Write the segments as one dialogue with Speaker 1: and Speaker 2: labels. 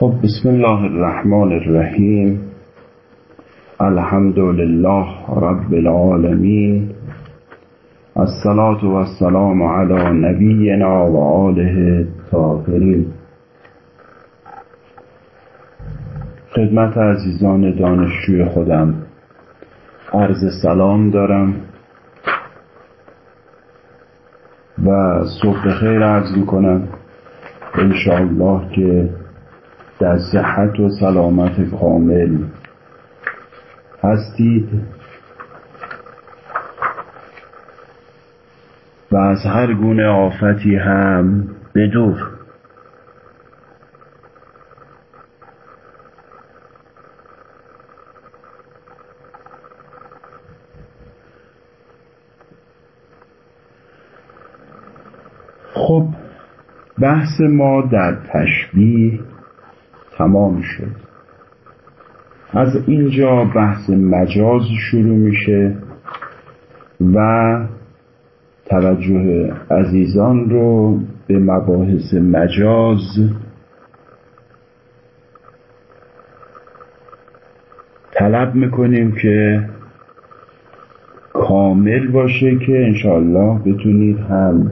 Speaker 1: خب بسم الله الرحمن الرحیم. الحمد لله رب العالمین. الصلاة والسلام على نبینا و آله الطاهرین. خدمت عزیزان دانشجوی خودم عرض سلام دارم و صبح خیر عرض می‌کنم. انشاءالله که در صحت و سلامت کامل هستید. و از هر گونه آفتی هم بدور. خب بحث ما در تشبیه تمام شد از اینجا بحث مجاز شروع میشه و توجه عزیزان رو به مباحث مجاز طلب می‌کنیم که کامل باشه که انشاءالله بتونید هم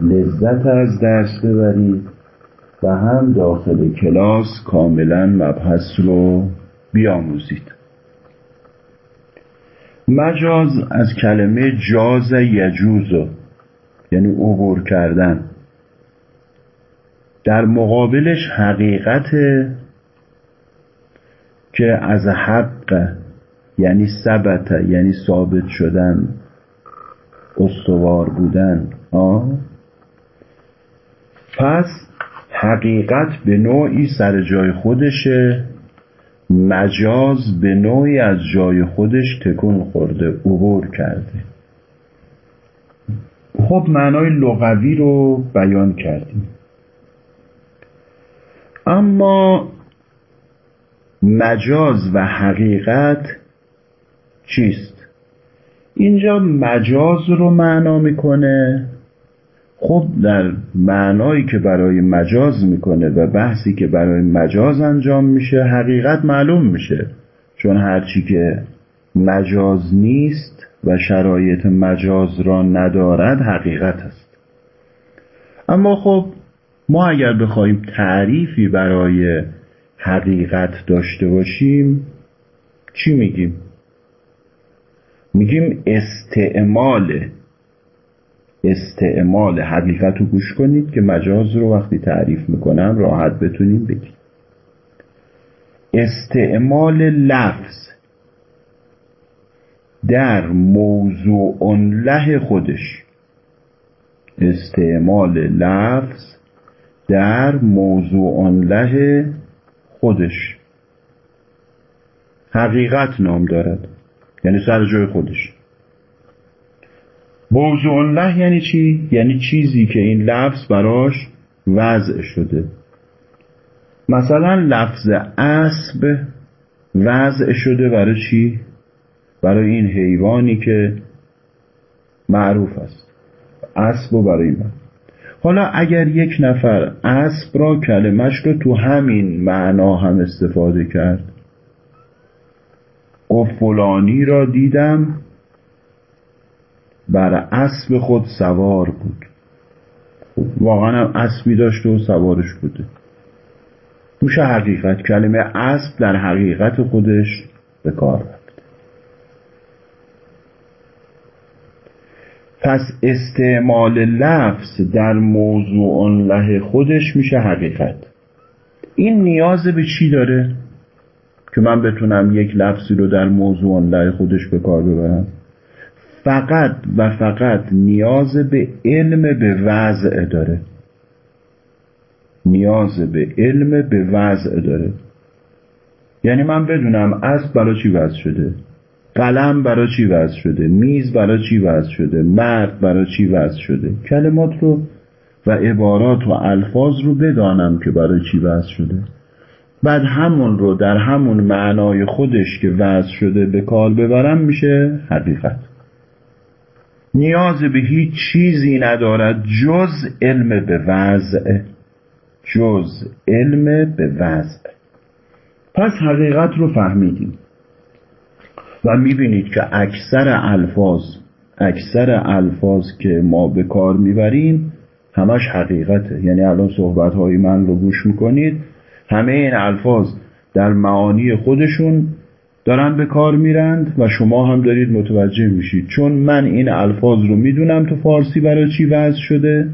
Speaker 1: لذت از درس ببرید و هم داخل کلاس کاملا مبحث رو بیاموزید. مجاز از کلمه جاز یجوز یعنی عبور کردن. در مقابلش حقیقت که از حق یعنی ثبت یعنی ثابت شدن استوار بودن. آه. پس حقیقت به نوعی سر جای خودشه مجاز به نوعی از جای خودش تکون خورده عبور کرده. خب معنای لغوی رو بیان کردیم. اما مجاز و حقیقت چیست؟ اینجا مجاز رو معنا می‌کنه. خب در معنایی که برای مجاز می‌کنه و بحثی که برای مجاز انجام میشه حقیقت معلوم میشه چون هرچی که مجاز نیست و شرایط مجاز را ندارد حقیقت است اما خب ما اگر بخوایم تعریفی برای حقیقت داشته باشیم چی میگیم؟ میگیم استعمال استعمال حقیقت رو گوش کنید که مجاز رو وقتی تعریف می‌کنم راحت بتونیم بگیم. استعمال لفظ در موضوع له خودش. استعمال لفظ در موضوع له خودش. حقیقت نام دارد. یعنی سر جای خودش. موضوع الله یعنی چی؟ یعنی چیزی که این لفظ براش وضع شده مثلا لفظ اسب وضع شده برای چی؟ برای این حیوانی که معروف است اسب و برای من حالا اگر یک نفر اسب را کلمش رو تو همین معنا هم استفاده کرد و فلانی را دیدم بر اسب خود سوار بود. واقعا هم اسبی داشته و سوارش بوده میشه حقیقت کلمه اسب در حقیقت خودش به کار رفت. پس استعمال لفظ در موضوع له خودش میشه حقیقت. این نیاز به چی داره؟ که من بتونم یک لفظی رو در موضوع له خودش به کار ببرم؟ فقط و فقط نیاز به علم به وضع داره. نیاز به علم به وضع داره. یعنی من بدونم اسب برای چی وضع شده؟ قلم برای چی وضع شده؟ میز برای چی وضع شده؟ مرد برای چی وضع شده؟ کلمات رو و عبارات و الفاظ رو بدانم که برای چی وضع شده. بعد همون رو در همون معنای خودش که وضع شده به کار ببرم میشه حقیقت. نیاز به هیچ چیزی ندارد جز علم به وضع. جز علم به وضع. پس حقیقت رو فهمیدیم. و می‌بینید که اکثر الفاظ اکثر الفاظ که ما به کار می‌بریم همش حقیقته. یعنی الان صحبت های من رو گوش می‌کنید. همه این الفاظ در معانی خودشون دارن به کار میرند و شما هم دارید متوجه میشید. چون من این الفاظ رو می‌دونم تو فارسی برای چی وضع شده.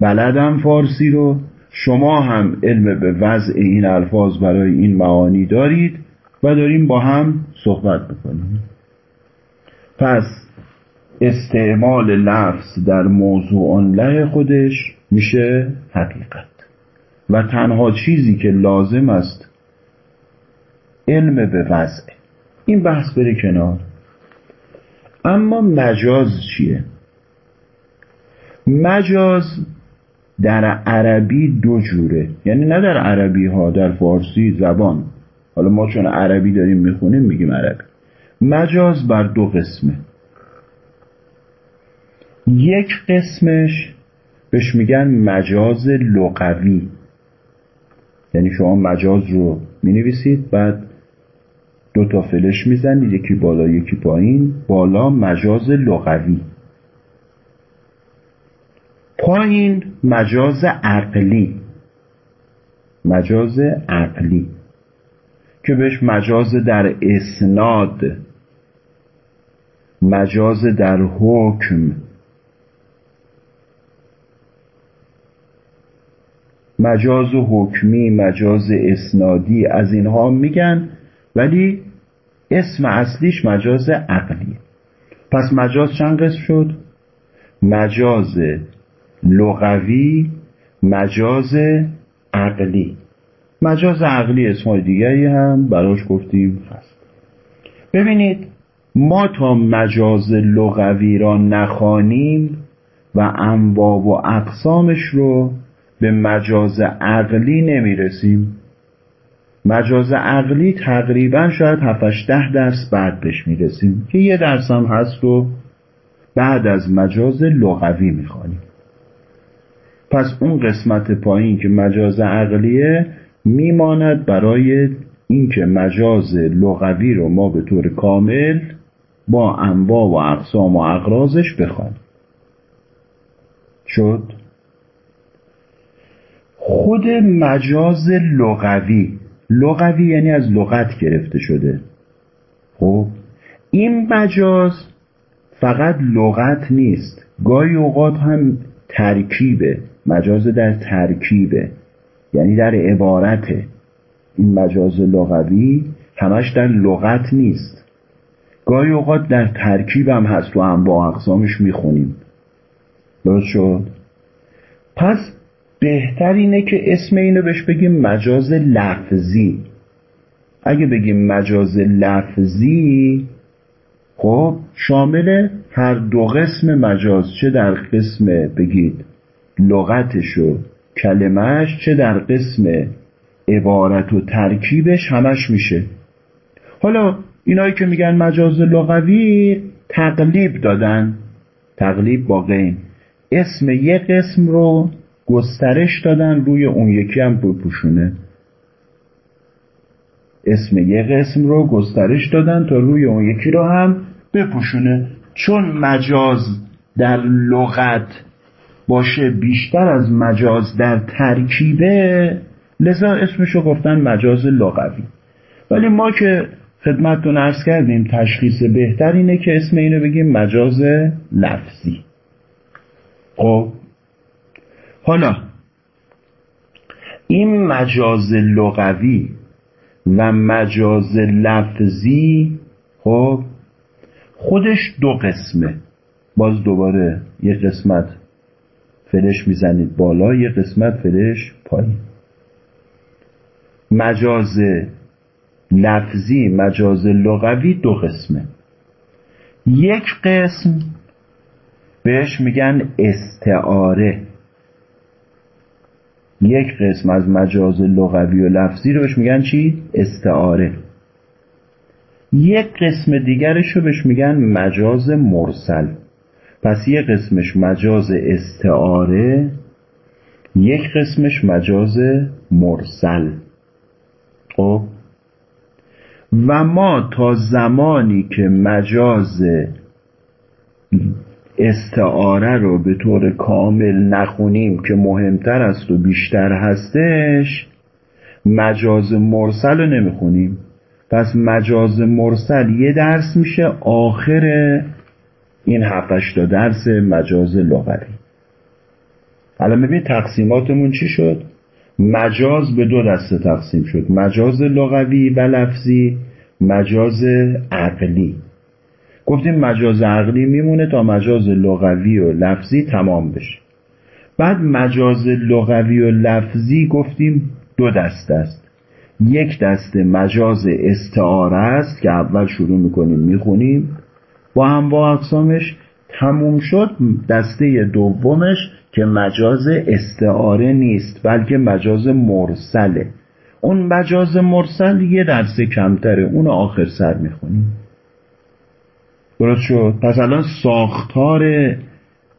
Speaker 1: بلدم فارسی رو. شما هم علم به وضع این الفاظ برای این معانی دارید و داریم با هم صحبت بکنیم پس استعمال لفظ در موضوع له خودش میشه حقیقت. و تنها چیزی که لازم است علم به وضع. این بحث بره کنار. اما مجاز چیه؟ مجاز در عربی دو جوره. یعنی نه در عربی ها در فارسی زبان. حالا ما چون عربی داریم می‌خونیم میگیم عربی. مجاز بر دو قسمه. یک قسمش بهش میگن مجاز لغوی. یعنی شما مجاز رو می‌نویسید بعد دو تا فلش می‌زنید یکی بالا یکی پایین. بالا مجاز لغوی. پایین مجاز عقلی. مجاز عقلی. که بهش مجاز در اسناد مجاز در حکم. مجاز حکمی مجاز اسنادی از اینها میگن. ولی اسم اصلیش مجاز عقلی پس مجاز چند قسم شد؟ مجاز لغوی مجاز عقلی. مجاز عقلی اسمای دیگری هم براش گفتیم هست. ببینید ما تا مجاز لغوی را نخوانیم و انواع و اقسامش رو به مجاز عقلی نمی‌رسیم. مجاز عقلی تقریبا شاید 7 ده درس بعد بهش می‌رسیم که یه درس هم هست رو بعد از مجاز لغوی می‌خوانیم. پس اون قسمت پایین که مجاز عقلیه میماند برای اینکه مجاز لغوی رو ما به طور کامل با انواع و اقسام و اقرازش بخوانیم. شد. خود مجاز لغوی لغوی یعنی از لغت گرفته شده. خب این مجاز فقط لغت نیست. گاهی اوقات هم ترکیبه. مجاز در ترکیبه. یعنی در عبارت. این مجاز لغوی همش در لغت نیست. گاهی اوقات در ترکیب هم هست و هم با اقسامش می‌خونیم. درست شد؟ پس بهتر اینه که اسم اینو بهش بگیم مجاز لفظی. اگه بگیم مجاز لفظی خب شامل هر دو قسم مجاز چه در قسم بگید لغتش و کلمهش چه در قسم عبارت و ترکیبش همش میشه. حالا اینایی که میگن مجاز لغوی تقلیب دادن. تقلیب با غین. اسم یک قسم رو گسترش دادن روی اون یکی هم بپوشونه. اسم یک قسم رو گسترش دادن تا روی اون یکی رو هم بپوشونه. چون مجاز در لغت باشه بیشتر از مجاز در ترکیبه لذا اسمشو گفتن مجاز لغوی. ولی ما که خدمتتون ارز کردیم تشخیص بهتر اینه که اسم اینو بگیم مجاز لفظی. خب حالا این مجاز لغوی و مجاز لفظی خب خودش دو قسمه. باز دوباره یه قسمت فلش می‌زنید بالا یه قسمت فلش پایین. مجاز لفظی مجاز لغوی دو قسمه. یک قسم بهش میگن استعاره. یک قسم از مجاز لغوی و لفظی رو بهش میگن چی؟ استعاره. یک قسم دیگرش رو بهش میگن مجاز مرسل. پس یه قسمش مجاز استعاره یک قسمش مجاز مرسل. خب؟ و ما تا زمانی که مجاز استعاره رو به طور کامل نخونیم که مهمتر است و بیشتر هستش مجاز مرسل رو نمی‌خونیم. پس مجاز مرسل یه درس میشه آخر این هفتش تا درس مجاز لغوی حالا ببین تقسیماتمون چی شد؟ مجاز به دو دسته تقسیم شد. مجاز لغوی و لفظی مجاز عقلی. گفتیم مجاز عقلی میمونه تا مجاز لغوی و لفظی تمام بشه. بعد مجاز لغوی و لفظی گفتیم دو دسته است. یک دسته مجاز استعاره است که اول شروع می‌کنیم می‌خونیم. با هم با اقسامش تموم شد. دسته دومش که مجاز استعاره نیست بلکه مجاز مرسله. اون مجاز مرسل یه درسه کمتره اون آخر سر می‌خونیم. درست شد. پس الان ساختار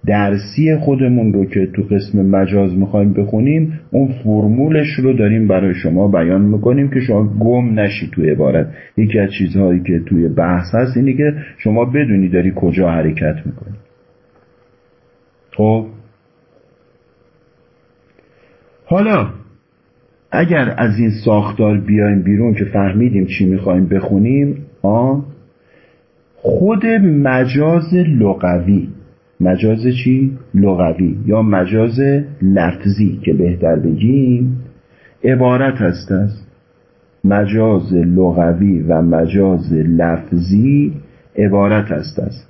Speaker 1: درسی خودمون رو که تو قسم مجاز می‌خوایم بخونیم اون فرمولش رو داریم برای شما بیان می‌کنیم که شما گم نشی تو عبارت. یکی از چیزهایی که توی بحث هست اینه که شما بدونی داری کجا حرکت می‌کنی. خب. حالا اگر از این ساختار بیایم بیرون که فهمیدیم چی می‌خوایم بخونیم آ خود مجاز لغوی. مجاز چی؟ لغوی. یا مجاز لفظی که بهتر بگیم. عبارت هست است مجاز لغوی و مجاز لفظی. عبارت است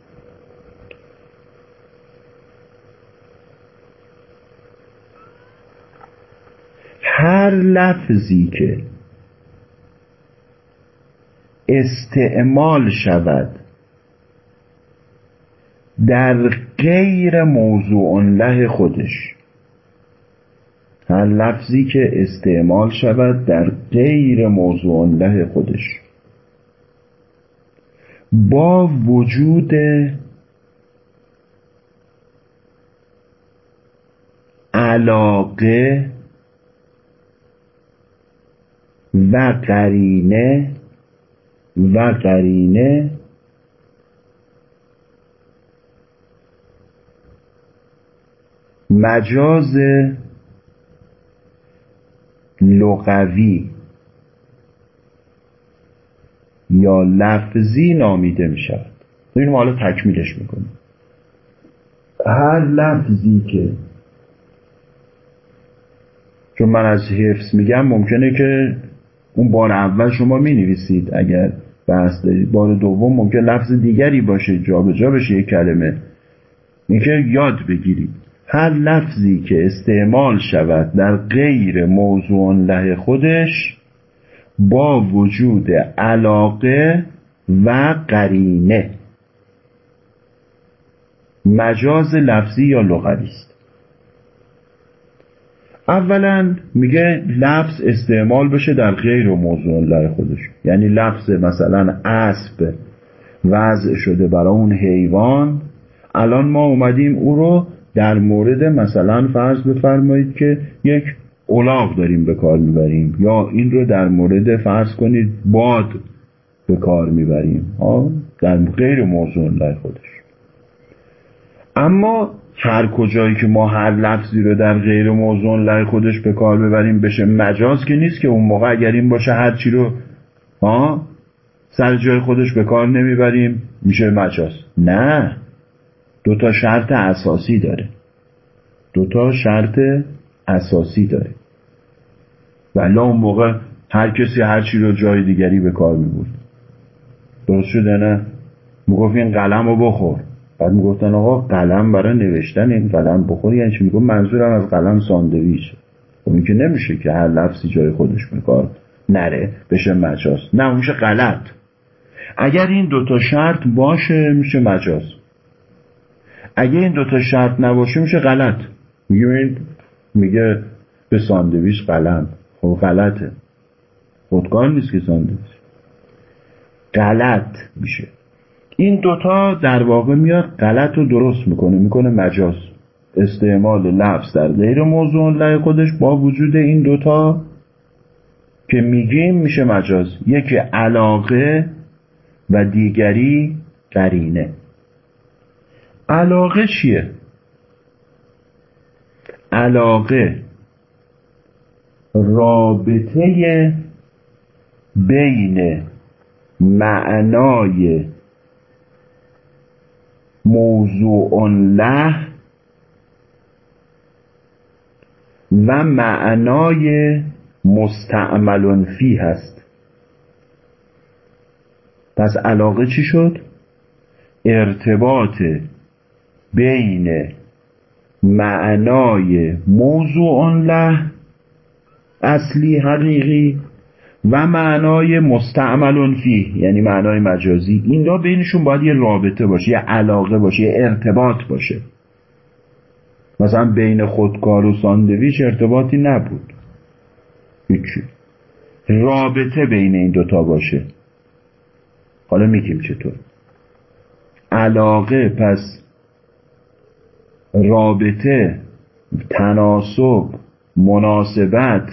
Speaker 1: هر لفظی که استعمال شود در غیر موضوع له خودش. هر لفظی که استعمال شود در غیر موضوع له خودش. با وجود علاقه و قرینه و قرینه مجاز لغوی یا لفظی نامیده می شود این حالا تکمیلش می‌کنیم. هر لفظی که چون من از حفظ میگم ممکنه که اون بار اول شما می نویسید اگر بحث دارید بار دوم ممکن لفظ دیگری باشه جابجا جا بشه یک کلمه. اینکه یاد بگیرید. هر لفظی که استعمال شود در غیر موضوع له خودش با وجود علاقه و قرینه. مجاز لفظی یا لغوی است؟ اولا میگه لفظ استعمال بشه در غیر موضوع له خودش. یعنی لفظ مثلا اسب وضع شده برای اون حیوان. الان ما اومدیم او رو در مورد مثلا فرض بفرمایید که یک اولاغ داریم به کار می‌بریم یا این رو در مورد فرض کنید باد به کار می‌بریم در غیر موضوع الله خودش. اما هر کجایی که ما هر لفظی رو در غیر موضوع الله خودش به کار ببریم بشه مجاز که نیست که اون موقع اگر این باشه هر چی رو ها سر جای خودش به کار نمی‌بریم میشه مجاز. نه. دو تا شرط اساسی داره. دو تا شرط اساسی داره. ولی اون موقع هر کسی هر چی رو جای دیگری به کار می درست شده نه؟ می‌گفت این قلم رو بخور. بعد می‌گفتن آقا قلم برای نوشتن این قلم بخور. یعنی چی؟ می‌گفت منظورم از قلم ساندویچ. اون که نمیشه که هر لفظی جای خودش به کار نره. بشه مجاز. نه میشه غلط. اگر این دوتا شرط باشه میشه مجاز. اگه این دوتا شرط نباشه میشه غلط. میگه میگه به ساندویچ قلم خب غلطه. خودکار نیست که ساندویچ. غلط میشه. این دوتا در واقع میاد غلط رو درست می‌کنه. می‌کنه مجاز. استعمال لفظ در غیر موضوع له خودش با وجود این دوتا که میگیم میشه مجاز. یکی علاقه و دیگری قرینه. علاقه چیه؟ علاقه رابطه بین معنای موضوع له و معنای مستعمل فی هست پس علاقه چی شد؟ ارتباط بین معنای موضوع له اصلی حقیقی و معنای مستعمل فی یعنی معنای مجازی. این را بینشون باید یه رابطه باشه یه علاقه باشه یه ارتباط باشه. مثلا بین خودکار و ساندویچ ارتباطی نبود. هیچی. رابطه بین این دوتا باشه. حالا میگیم چطور. علاقه پس رابطه تناسب مناسبت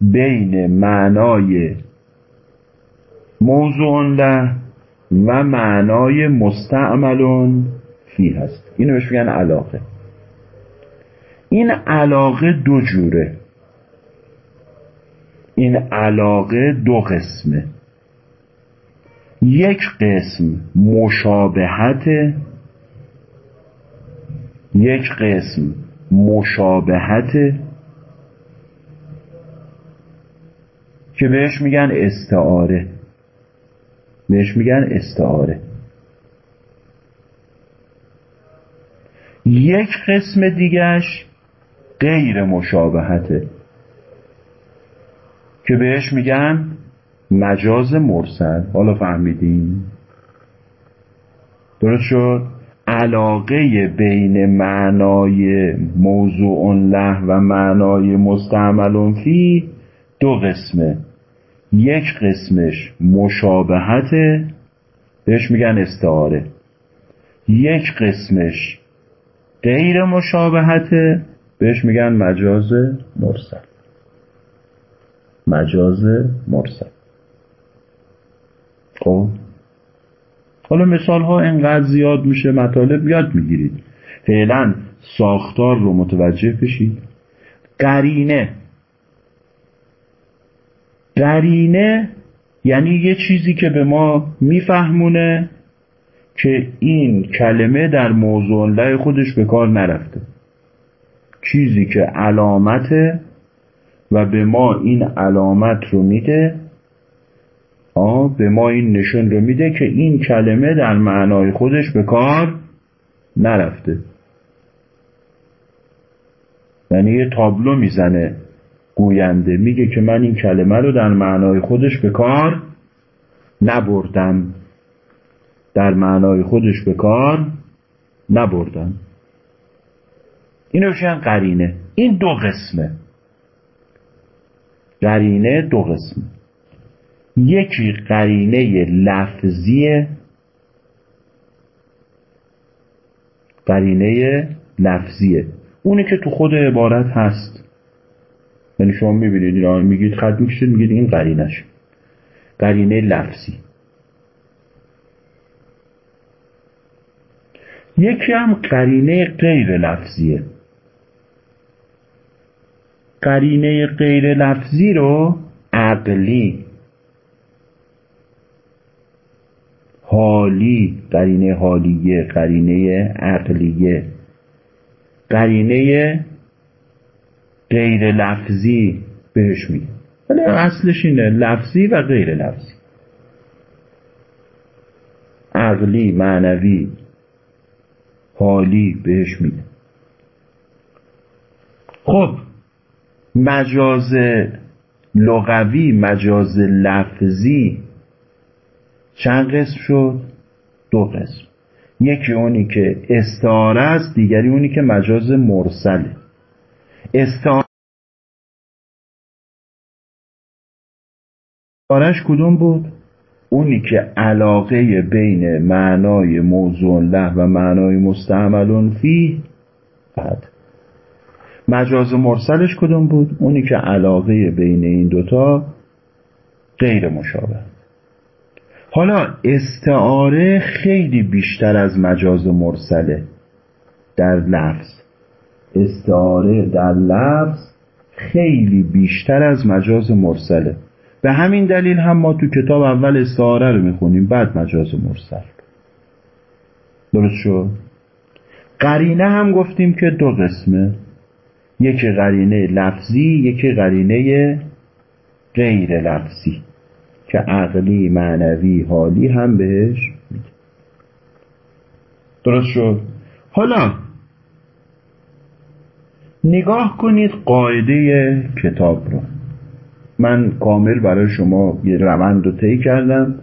Speaker 1: بین معنای موضوع له و معنای مستعمل فی هست. اینو بهش میگن علاقه. این علاقه دو جوره. این علاقه دو قسمه. یک قسم مشابهت یک قسم مشابهت که بهش میگن استعاره. بهش میگن استعاره. یک قسم دیگش غیر مشابهته که بهش میگن مجاز مرسل. حالا فهمیدیم درست شد؟ علاقه بین معنای موضوع له و معنای مستعمل فی دو قسمه. یک قسمش مشابهته بهش میگن استعاره. یک قسمش غیر مشابهته بهش میگن مجاز مرسل. مجاز مرسل. خب؟ حالا مثال ها انقدر زیاد میشه مطالب یاد می‌گیرید. فعلا ساختار رو متوجه بشید. قرینه. قرینه یعنی یه چیزی که به ما میفهمونه که این کلمه در موضوع خودش به کار نرفته. چیزی که علامته و به ما این علامت رو میده به ما این نشون رو میده که این کلمه در معنای خودش به کار نرفته. یعنی یه تابلو می‌زنه گوینده میگه که من این کلمه رو در معنای خودش به کار نبردم. در معنای خودش به کار نبردم. اینو شن قرینه. این دو قسمه. قرینه دو قسمه. یکی قرینه لفظیه قرینه لفظیه اونی که تو خود عبارت هست. یعنی شما می‌بینید اینا میگید خط می‌کشید میگید این قرینش قرینه لفظی. یکی هم قرینه غیر لفظیه. قرینه غیر لفظی رو عقلی حالی قرینه حالیه قرینه عقلیه. قرینه غیر لفظی بهش میگه ولی اصلش اینه لفظی و غیر لفظی عقلی معنوی حالی بهش میگه خب مجاز لغوی مجاز لفظی چند قسم شد؟ دو قسم. یکی اونی که استعاره است دیگری اونی که مجاز مرسله. استعارش کدوم بود؟ اونی که علاقه بین معنای موضوع له و معنای مستعمل فی بعد. مجاز مرسلش کدوم بود؟ اونی که علاقه بین این دوتا غیر مشابه. حالا استعاره خیلی بیشتر از مجاز مرسله در لفظ. استعاره در لفظ خیلی بیشتر از مجاز مرسله. به همین دلیل هم ما تو کتاب اول استعاره رو می‌خونیم بعد مجاز مرسل. درست شد؟ قرینه هم گفتیم که دو قسمه. یکی قرینه لفظی یکی قرینه غیر لفظی. که عقلی معنوی حالی هم بهش میگه. درست شد. حالا نگاه کنید قاعده کتاب رو. من کامل برای شما یه روند رو طی کردم.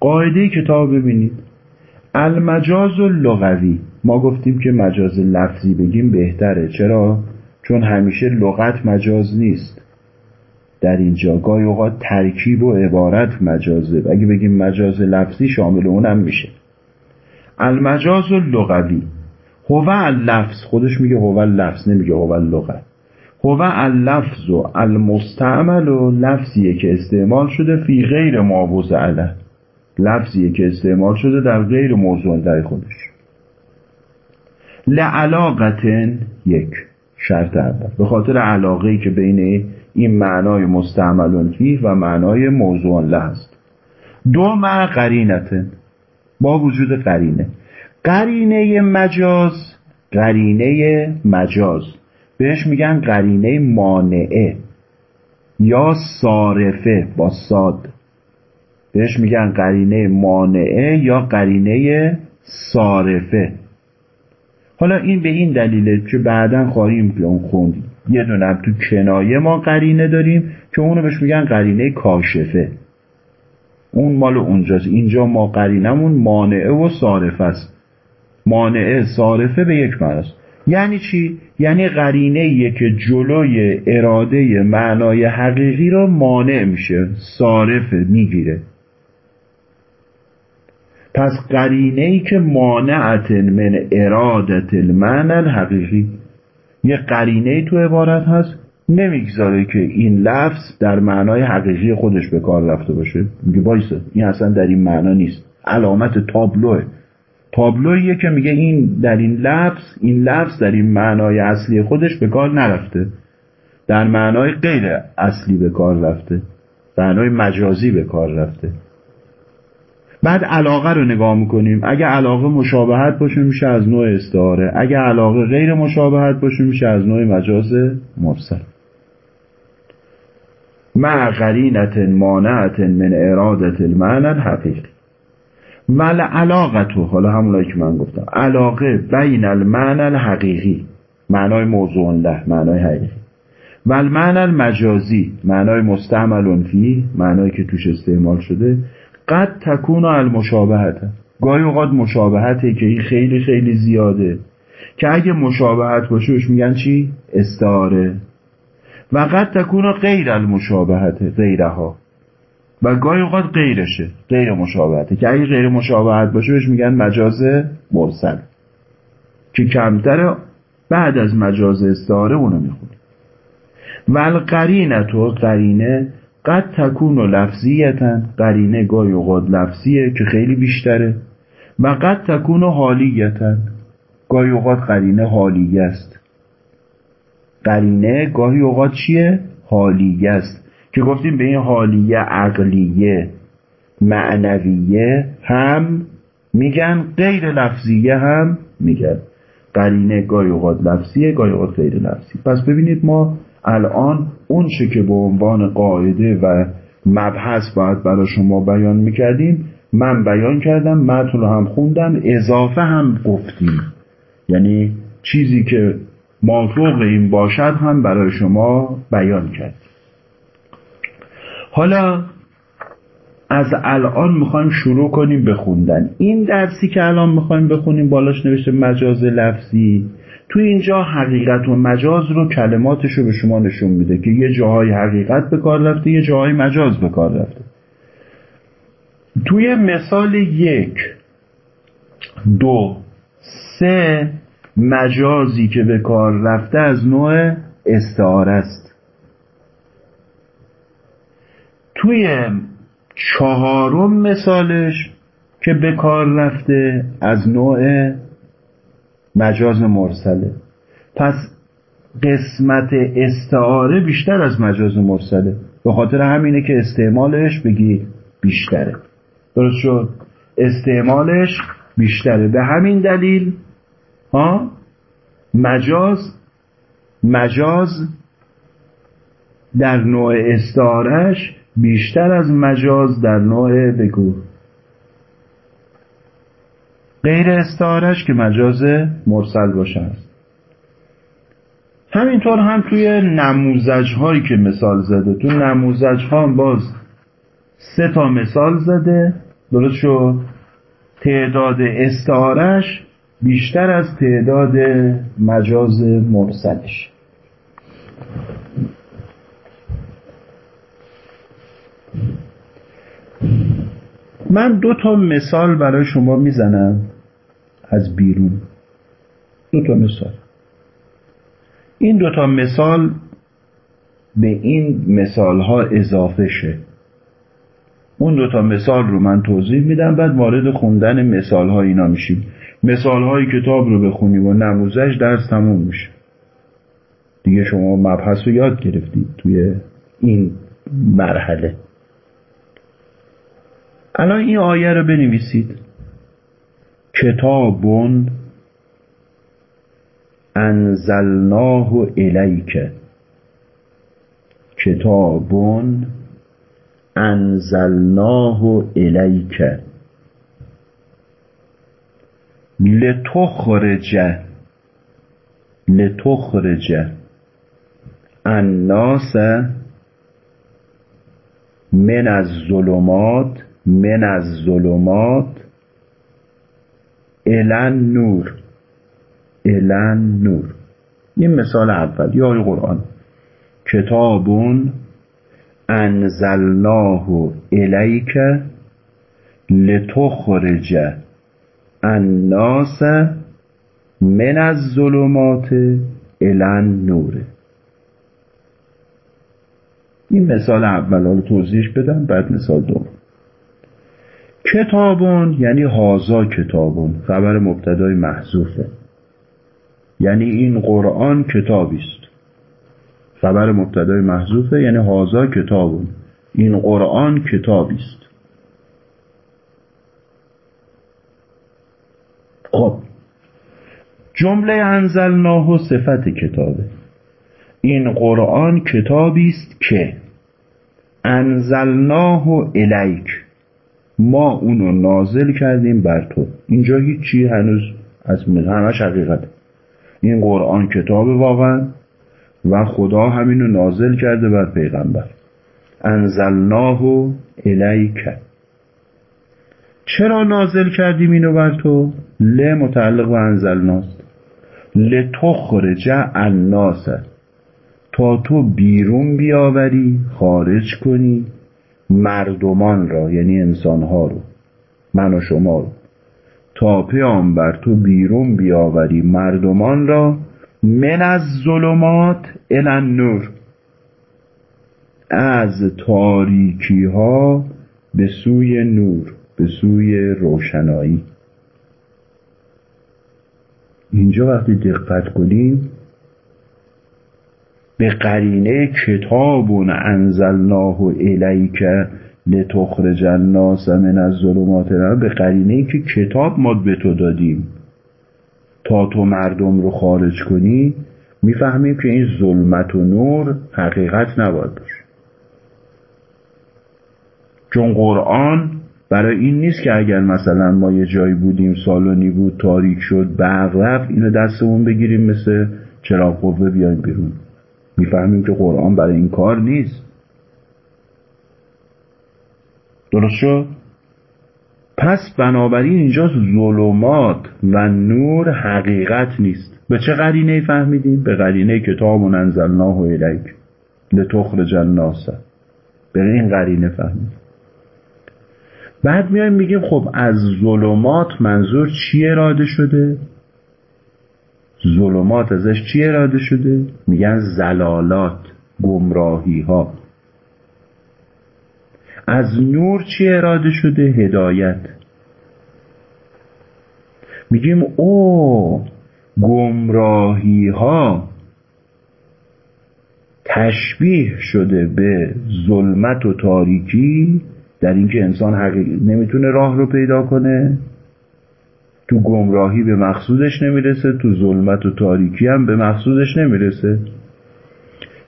Speaker 1: قاعده کتاب ببینید. المجاز لغوی ما گفتیم که مجاز لفظی بگیم بهتره. چرا؟ چون همیشه لغت مجاز نیست. در اینجا گاهی اوقات ترکیب و عبارت مجازه اگه بگیم مجاز لفظی شامل اونم میشه. المجاز لغوی هو اللفظ. خودش میگه هو اللفظ نمیگه هو اللغت. هو اللفظ و المستعمل و لفظیه که استعمال شده فی غیر معوض عله لفظیه که استعمال شده در غیر موضوع در خودش. لعلاقتن یک شرط اول. به خاطر علاقه که بین این معنای مستعمل فیه و معنای موضوع له است. دو مع قرینتن با وجود قرینه. قرینه مجاز قرینه مجاز. بهش میگن قرینه مانعه یا صارفه با ساد بهش میگن قرینه مانعه یا قرینه صارفه. حالا این به این دلیله که بعدا خواهیم اون خوندیم. یه دونم تو کنایه ما قرینه داریم که اونو بهش میگن قرینه کاشفه. اون مال اونجاست. اینجا ما قرینمون مانعه و صارفه است. مانعه صارفه به یک معناست. یعنی چی؟ یعنی قرینه که جلوی اراده معنای حقیقی رو مانع میشه صارفه می‌گیره. پس قرینه ای که مانعت من ارادت المعنى الحقیقی. یه قرینه تو عبارت هست نمی‌گذاره که این لفظ در معنای حقیقی خودش به کار رفته باشه. میگه بایسته این اصلا در این معنا نیست. علامت تابلوه. تابلویه که میگه این در این لفظ این لفظ در این معنای اصلی خودش به کار نرفته. در معنای غیر اصلی به کار رفته. معنای مجازی به کار رفته. بعد علاقه رو نگاه می‌کنیم. اگه علاقه مشابهت باشه میشه از نوع استعاره. اگه علاقه غیر مشابهت باشه میشه از نوع مجاز مرسل مع قرینت مانعت من ارادت المعنى الحقیقی ول علاقه حالا همونایی که من گفتم. علاقه بین المعنى الحقیقی. معنای موضوع له معنای حقیقی. و المعنى المجازی معنای مستعمل فی معنایی که توش استعمال شده. قد تکون المشابهت. گاهی اوقات مشابهته که این خیلی خیلی زیاده. که اگه مشابهت باشه بهش میگن چی؟ استعاره. و قد تکون غیر المشابهت غیرها. و گاهی اوقات غیرشه غیر مشابهته. که اگه غیر مشابهت باشه بهش میگن مجاز مرسل. که کمتر بعد از مجاز استعاره اونو می‌خونه. و القرینه و قرینه قد تکون و لفظیتن. قرینه گاهی اوقات لفظیه که خیلی بیشتره. و قد تکون و حالیتن. گاهی اوقات قرینه حالیه است قرینه گاهی اوقات چیه؟ حالیه است که گفتیم به این حالیه عقلیه معنویه هم میگن غیر لفظیه هم میگن. قرینه گاهی اوقات لفظیه گاهی اوقات غیر لفظی. پس ببینید ما الان اون چه که به عنوان قاعده و مبحث باید برای شما بیان می‌کردیم من بیان کردم متن رو هم خوندم اضافه هم گفتیم. یعنی چیزی که مافوق این باشد هم برای شما بیان کرد. حالا از الان می‌خوایم شروع کنیم به خوندن. این درسی که الان می‌خوایم بخونیم بالاش نوشته مجاز لفظی. تو اینجا حقیقت و مجاز رو کلماتش رو به شما نشون میده که یه جاهای حقیقت به کار رفته یه جاهای مجاز به کار رفته. توی مثال یک دو سه مجازی که به کار رفته از نوع استعاره است. توی چهارم مثالش که به کار رفته از نوع مجاز مرسله. پس قسمت استعاره بیشتر از مجاز مرسله. به خاطر همینه که استعمالش بگی بیشتره. درست شد؟ استعمالش بیشتره. به همین دلیل ها مجاز مجاز در نوع استعارش بیشتر از مجاز در نوع بگو. غیر استعارش که مجاز مرسل است همینطور هم توی نموزج هایی که مثال زده. تو نموزج ها باز سه تا مثال زده. درست شد؟ تعداد استعارش بیشتر از تعداد مجاز مرسلش. من دو تا مثال برای شما می‌زنم از بیرون. دو تا مثال. این دو تا مثال به این مثال ها اضافه شه. اون دو تا مثال رو من توضیح میدم بعد وارد خوندن مثال ها اینا میشیم. مثال های کتاب رو بخونیم و نموزش درس تموم میشه. دیگه شما مبحث رو یاد گرفتید توی این مرحله. الان این آیه رو بنویسید. کتابون انزلناه الیک. کتابون انزلناه الیک. لتخرج. لتخرج. الناس من الظلمات من الظلمات الان نور الان نور. این مثال اول. یا قرآن. کتابون انزلناه الیک لتخرج الناس من الظلمات الان نوره این مثال اول. رو توضیح بدم بعد مثال دوم. کتابون یعنی هازا کتابون خبر مبتدای محذوفه. یعنی این قرآن کتابی است خبر مبتدای محذوفه یعنی هازا کتابون. این قرآن کتابی است خب جمله انزلناه صفت کتابه. این قرآن کتابی است که انزلناه الیک. ما اونو نازل کردیم بر تو. اینجا هیچی هنوز از همش حقیقت. این قرآن کتاب واقعا و خدا همینو نازل کرده بر پیغمبر. انزلناه الیک. چرا نازل کردیم اینو بر تو؟ ل متعلق به انزلناست. لتخرج الناس. تا تو بیرون بیاوری خارج کنی. مردمان را یعنی انسانها رو من و شما رو تا پیامبر تو بیرون بیاوری مردمان را من از ظلمات الان نور از تاریکی ها به سوی نور به سوی روشنایی. اینجا وقتی دقت کنیم به قرینه کتاب انزلناه الیک لتخرج الناس من الظلمات. به قرینه که کتاب ما به تو دادیم. تا تو مردم رو خارج کنی می‌فهمیم که این ظلمت و نور حقیقت نباید باشه. چون قرآن برای این نیست که اگر مثلا ما یه جایی بودیم سالونی بود تاریک شد برق رفت اینو دستمون بگیریم مثل چراغ قوه بیایم بیرون. می‌فهمیم که قرآن برای این کار نیست. درست شد؟ پس بنابراین اینجا ظلمات و نور حقیقت نیست. به چه قرینه فهمیدیم؟ به قرینه کتاب انزلناه الیک. لتخرج الناس به این قرینه فهمید بعد میایم میگیم خب از ظلمات منظور چی اراده شده؟ ظلمات ازش چی اراده شده؟ میگن زلالات گمراهی ها از نور چی اراده شده؟ هدایت میگیم او گمراهی ها تشبیه شده به ظلمت و تاریکی در اینکه انسان حقیق نمی‌تونه راه رو پیدا کنه تو گمراهی به مقصودش نمی‌رسه تو ظلمت و تاریکی هم به مقصودش نمی‌رسه.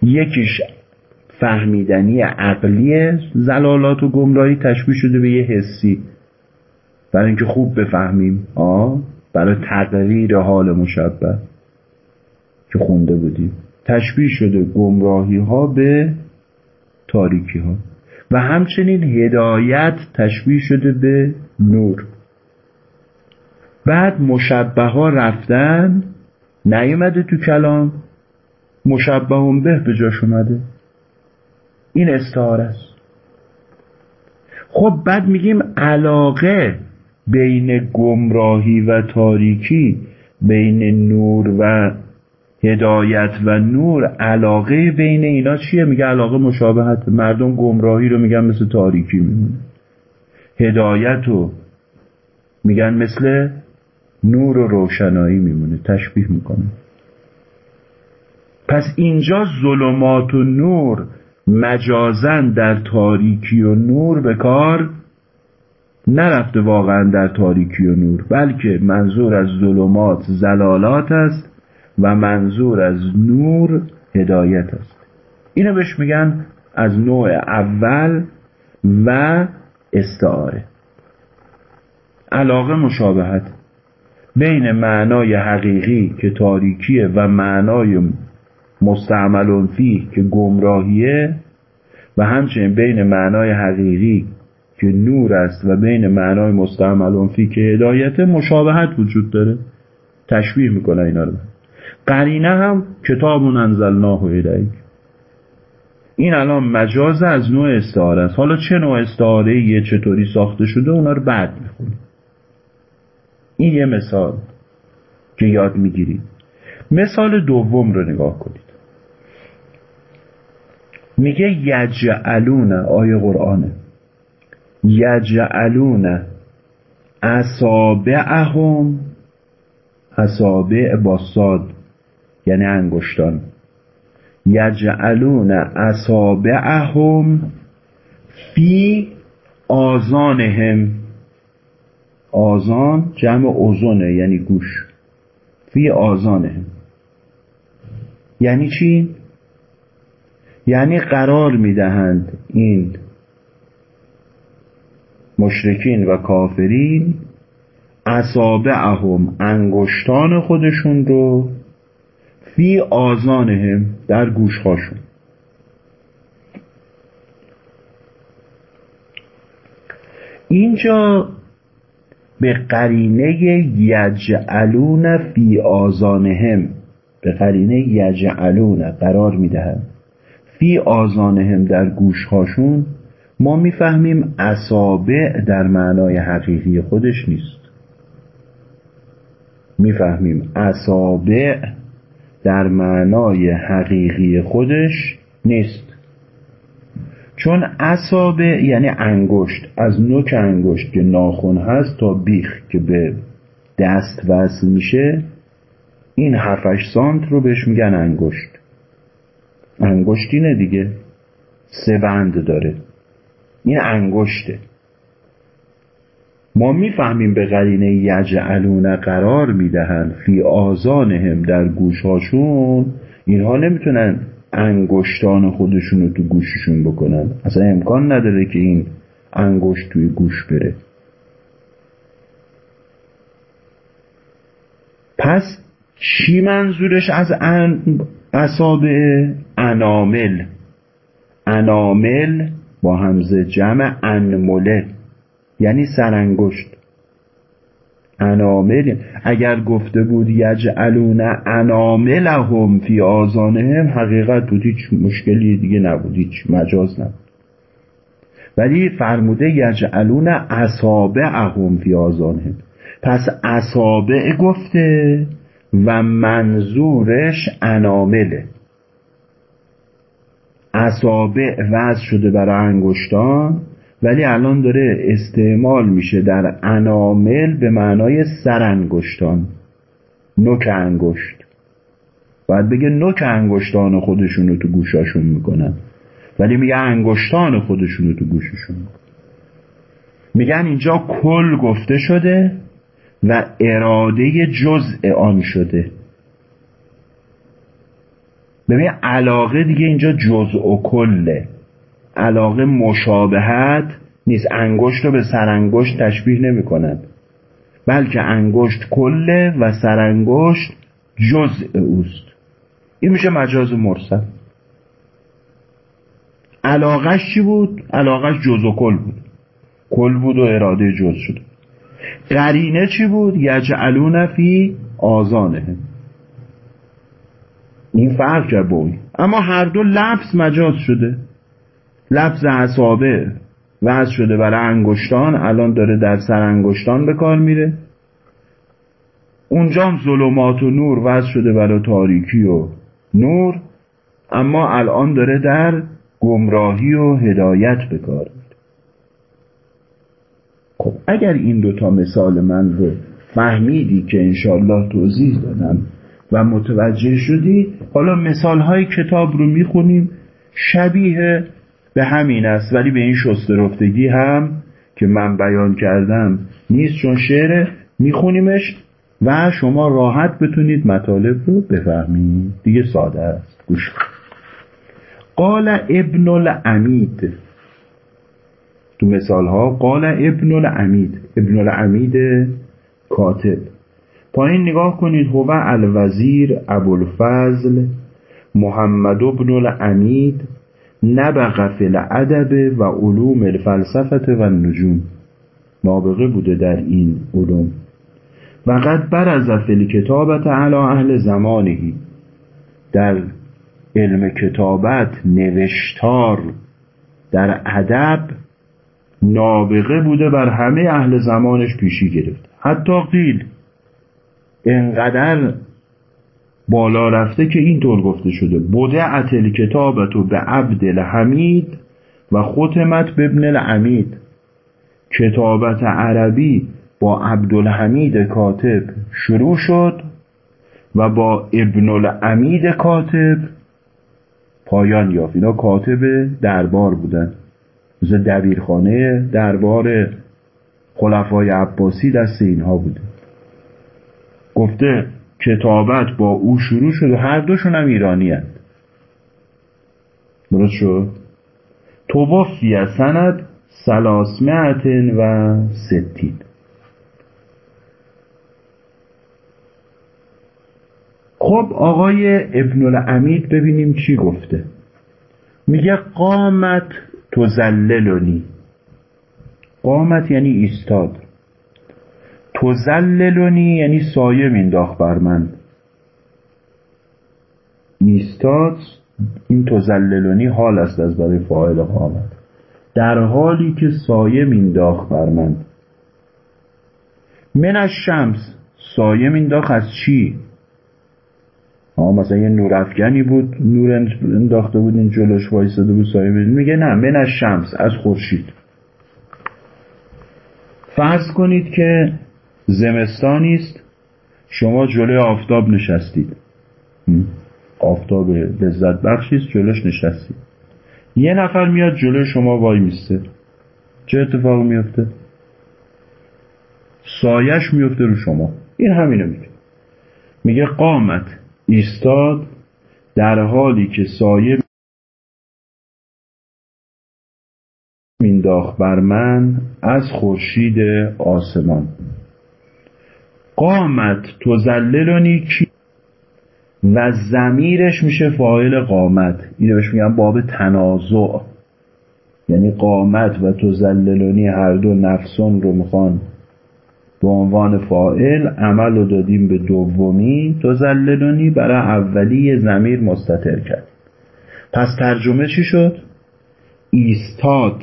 Speaker 1: یکیش فهمیدنی عقلی زلالات و گمراهی تشبیه شده به یه حسی. برای اینکه خوب بفهمیم. آه برای تغییر حال مشبه که خونده بودیم. تشبیه شده گمراهی ها به تاریکی ها و همچنین هدایت تشبیه شده به نور. بعد مشبه ها رفتن نیومده تو کلام مشبه هم به به جاش اومده. این استعاره است. خب بعد میگیم علاقه بین گمراهی و تاریکی بین نور و هدایت و نور علاقه بین اینا چیه؟ میگه علاقه مشابهت مردم گمراهی رو میگن مثل تاریکی میمونه. هدایت رو میگن مثل نور و روشنایی میمونه تشبیه می‌کنه. پس اینجا ظلمات و نور مجازن در تاریکی و نور به کار نرفته واقعا در تاریکی و نور بلکه منظور از ظلمات زلالات است و منظور از نور هدایت است. اینو بهش میگن از نوع اول و استعاره. علاقه مشابهت. بین معنای حقیقی که تاریکیه و معنای مستعمل فیه که گمراهیه و همچنین بین معنای حقیقی که نور است و بین معنای مستعمل فیه که هدایت مشابهت وجود داره تشبیه می‌کنه اینا رو. قرینه هم کتاب انزلناه الیک. این الان مجاز از نوع استعاره است. حالا چه نوع استعاره چطوری ساخته شده اونا رو بعد می‌خونیم. این یه مثال که یاد می‌گیرید. مثال دوم رو نگاه کنید. میگه یجعلون آیه قرآنه. یجعلون اصابعهم اصابع با ساد یعنی انگشتان. یجعلون اصابعهم فی آزانهم آزان جمع اوزونه یعنی گوش. فی آزانهم یعنی چی؟ یعنی قرار می‌دهند این مشرکین و کافرین اصابعهم انگشتان خودشون رو فی آزانهم در گوشهاشون. اینجا به قرینه یجعلون فی آزانهم به قرینه یجعلون قرار می‌دهند. فی آزانهم در گوشهاشون ما می‌فهمیم اصابع در معنای حقیقی خودش نیست. می‌فهمیم اصابع در معنای حقیقی خودش نیست. چون اصابع یعنی انگشت از نوک انگشت که ناخن هست تا بیخ که به دست وصل میشه این 7 سانت رو بهش میگن انگشت. انگشتینه دیگه. سه بند داره. این انگشته. ما می‌فهمیم به قرینه یجعلون قرار می‌دهند فی آزانهم در گوشهاشون اینها نمی‌تونن انگشتان خودشون رو تو گوششون بکنن. اصلا امکان نداره که این انگشت توی گوش بره. پس چی منظورش از ان اصابع انامل؟ انامل با همزه جمع انمله یعنی سرانگشت. انامل اگر گفته بود یجعلون اناملهم فی آزانهم حقیقت بود هیچ مشکلی دیگه نبود هیچ مجاز نبود. ولی فرموده یجعلون اصابعهم فی آزانهم پس اصابع گفته و منظورش انامله. اصابع وضع شده برای انگشتان. ولی الان داره استعمال میشه در انامل به معنای سرانگشتان نوک انگشت. باید بگه نوک انگشتان خودشونو تو گوشاشون می‌کنن. ولی میگه انگشتان خودشونو تو گوششون میگن اینجا کل گفته شده و اراده جزء آن شده. ببین علاقه دیگه اینجا جزء و کله. علاقه مشابهت نیست. انگشت رو به سرانگشت تشبیه نمی کند بلکه انگشت کله و سرانگشت جزء اوست. این میشه مجاز مرسل. علاقش چی بود؟ علاقش جز و کل بود. کل بود و اراده جز شد. قرینه چی بود؟ یجعلون فی آزانه این فرق کرد اما هر دو لفظ مجاز شده. لفظ اصابه وضع شده برای انگشتان الان داره در سر انگشتان به کار میره. اونجا ظلمات و نور وضع شده برای تاریکی و نور اما الان داره در گمراهی و هدایت به کار میره. خب اگر این دوتا مثال من رو فهمیدی که انشالله توضیح دادم و متوجه شدی حالا مثال های کتاب رو می‌خونیم شبیه به همین است ولی به این شسترفتگی هم که من بیان کردم نیست چون شعر میخونیمش و شما راحت بتونید مطالب رو بفهمید. دیگه ساده است. گوش قال ابن العمید تو مثال ها قال ابن العمید ابن العمید کاتب. پایین نگاه کنید. هو الوزیر ابوالفضل محمد ابن العمید نبغ فی الادب و علوم الفلسفه و نجوم نابغه بوده در این علوم. و قد برز فی کتابت علی اهل زمانهی در علم کتابت نوشتار در ادب نابغه بوده بر همه اهل زمانش پیشی گرفت. حتی قیل انقدر بالا رفته که اینطور گفته شده بوده اتل کتابتو به عبد الحمید و ختمت به ابن العمید. کتابت عربی با عبدالحمید کاتب شروع شد و با ابن العمید کاتب پایان یافت. اینا کاتب دربار بودن. مثل دبیرخانه دربار خلفای عباسی دست اینها بوده. گفته کتابت با او شروع شد و هر دوشون هم ایرانی هست درست شد؟ توفی سند سلاسمعتن و ستین. خب آقای ابن العمید ببینیم چی گفته. میگه قامت تزللونی قامت یعنی ایستاد. تزللونی یعنی سایه مینداخت بر من. ایستاد این تزللونی حال است از برای فاعل قامت. در حالی که سایه مینداخت بر من. من از شمس سایه مینداخت از چی؟ آه مثلا یه نورافگنی بود نور انداخته بود این جلوش وایستاده بود سایه بود میگه نه من از شمس از خورشید. فرض کنید که زمستانی است. شما جلوی آفتاب نشستید. آفتاب لذت بخشی است جلوش نشستید. یه نفر میاد جلوی شما وای میسته. چه اتفاق میفته؟ سایش میفته رو شما. این همینو میگه. میگه قامت ایستاد در حالی که سایه مینداخت بر من از خورشید آسمان. قامت تزللونی کی و زمیرش میشه فاعل قامت. اینو بهش میگن باب تنازع. یعنی قامت و تزللونی هر دو نفسون رو می‌خوان به عنوان فائل عمل رو دادیم به دومی تزللونی برای اولی زمیر مستتر کرد. پس ترجمه چی شد؟ ایستاد.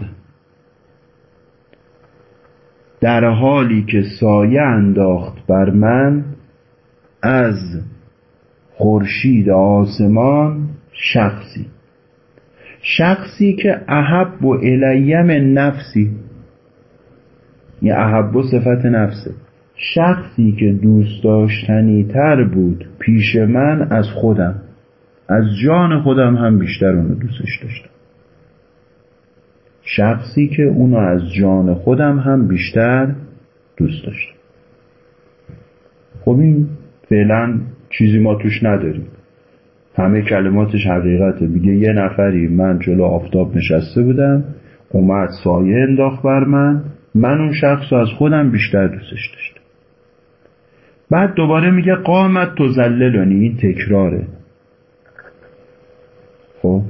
Speaker 1: در حالی که سایه انداخت بر من از خورشید آسمان شخصی. شخصی که احب و الیم نفسی. یه احب و صفت نفسه. شخصی که دوست داشتنی تر بود پیش من از خودم. از جان خودم هم بیشتر اونو دوستش داشتم. شخصی که اونو از جان خودم هم بیشتر دوست داشتم. خب این فعلا چیزی ما توش نداریم. همه کلماتش حقیقته. میگه یه نفری من جلو آفتاب نشسته بودم اومد سایه انداخت بر من من اون شخص از خودم بیشتر دوستش داشتم. بعد دوباره میگه قامت تو این تکراره. خب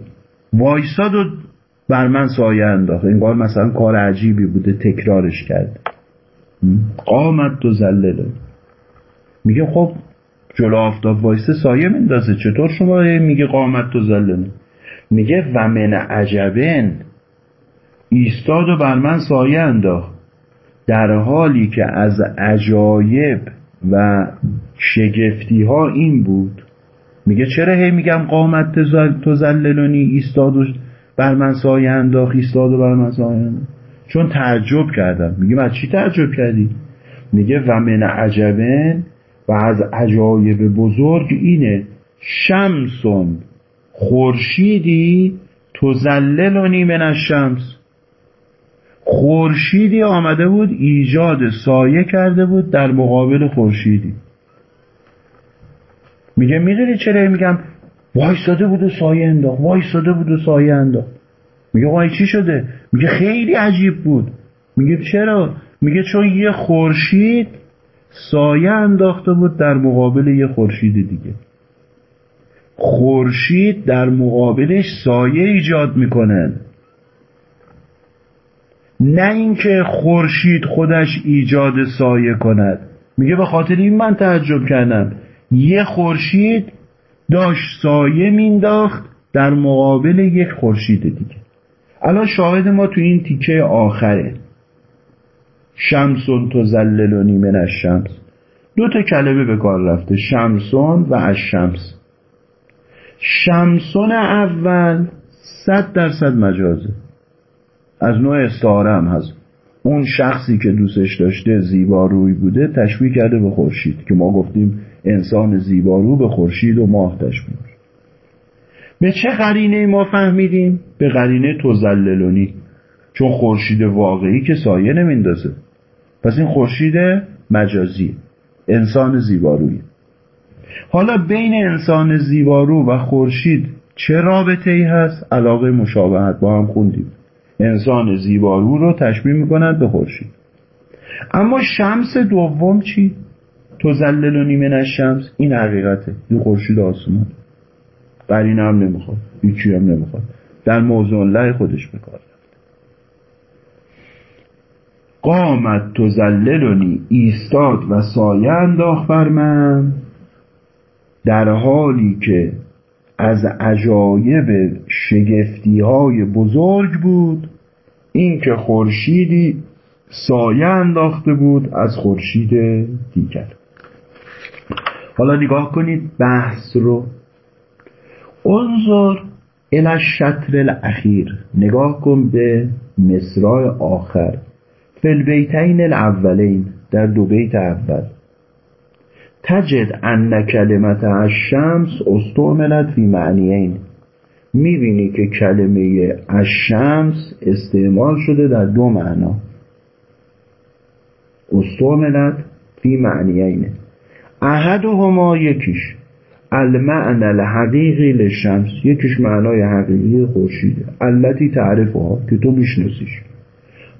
Speaker 1: وایساد و بر من سایه انداخت. انگار مثلا کار عجیبی بوده تکرارش کرد. قامت تو زللونی میگه خب جلو آفتاب وایسه سایه میندازه. چطور شما میگه قامت تو زلنه میگه و من عجبن. ایستاد و بر من سایه انداخت. در حالی که از عجایب و شگفتی ها این بود. میگه چرا هی میگم قامت تو زللونی ایستاد و بر من سایه انداخت ایستاد و بر من سایه انداخت. چون تعجب کردم. میگه از چی تعجب کردی؟ میگه و من عجبن و از عجایب بزرگ اینه شمسون خورشیدی تزللونی من الشمس. خورشیدی آمده بود ایجاد سایه کرده بود در مقابل خورشیدی. میگه می‌دونی چرا؟ میگم وایستاده بود و سایه انداخت وایستاده بود و سایه انداخت. میگه وای چی شده؟ میگه خیلی عجیب بود. میگه چرا؟ میگه چون یه خورشید سایه انداخته بود در مقابل یه خورشید دیگه. خورشید در مقابلش سایه ایجاد می‌کنن. نه اینکه خورشید خودش ایجاد سایه کند. میگه به خاطر این من تعجب کردم. یه خورشید داشت سایه مینداخت در مقابل یک خورشید دیگه. الان شاهد ما تو این تیکه آخره. شمسون تزللونی من الشمس دو تا کلمه به کار رفته. شمسون و از شمس شمسون اول صد درصد مجازه. از نوع استعاره هم هست. اون شخصی که دوستش داشته زیباروی بوده تشبیه کرده به خورشید که ما گفتیم انسان زیبارو به خورشید و ماه تشبیه به چه قرینه ما فهمیدیم؟ به قرینه توزللونی چون خورشید واقعی که سایه نمیندازه. پس این خورشید مجازی انسان زیباروی حالا بین انسان زیبارو و خورشید چه رابطه ای هست؟ علاقه مشابهت با هم خوندیم. انسان زیبارو رو تشبیه می‌کنند به خورشید. اما شمس دوم چی؟ تو زلل من از شمس. این حقیقته. این خورشید آسمان. قرینه هم نمی‌خواد. هیچی هم نمی‌خواد. در موضوع الله خودش بکار قامت تزللنی ایستاد و سایه انداخت بر من در حالی که از عجایب شگفتی های بزرگ بود. اینکه خورشیدی سایه انداخته بود از خورشید دیگر. حالا نگاه کنید بحث رو. انظر الى الشطر الاخیر. نگاه کن به مصرای آخر. فلبیتین الاولین. در دو بیت اول. تجد ان کلمت الشمس استعملت فی معنیین می‌بینی که کلمه الشمس استعمال شده در دو معنا. استعملت فی معنیین احدهما یکیش. المعنى الحقیقی للشمس. یکیش معنای حقیقی خورشیده التي تعرفها که تو میشناسیش.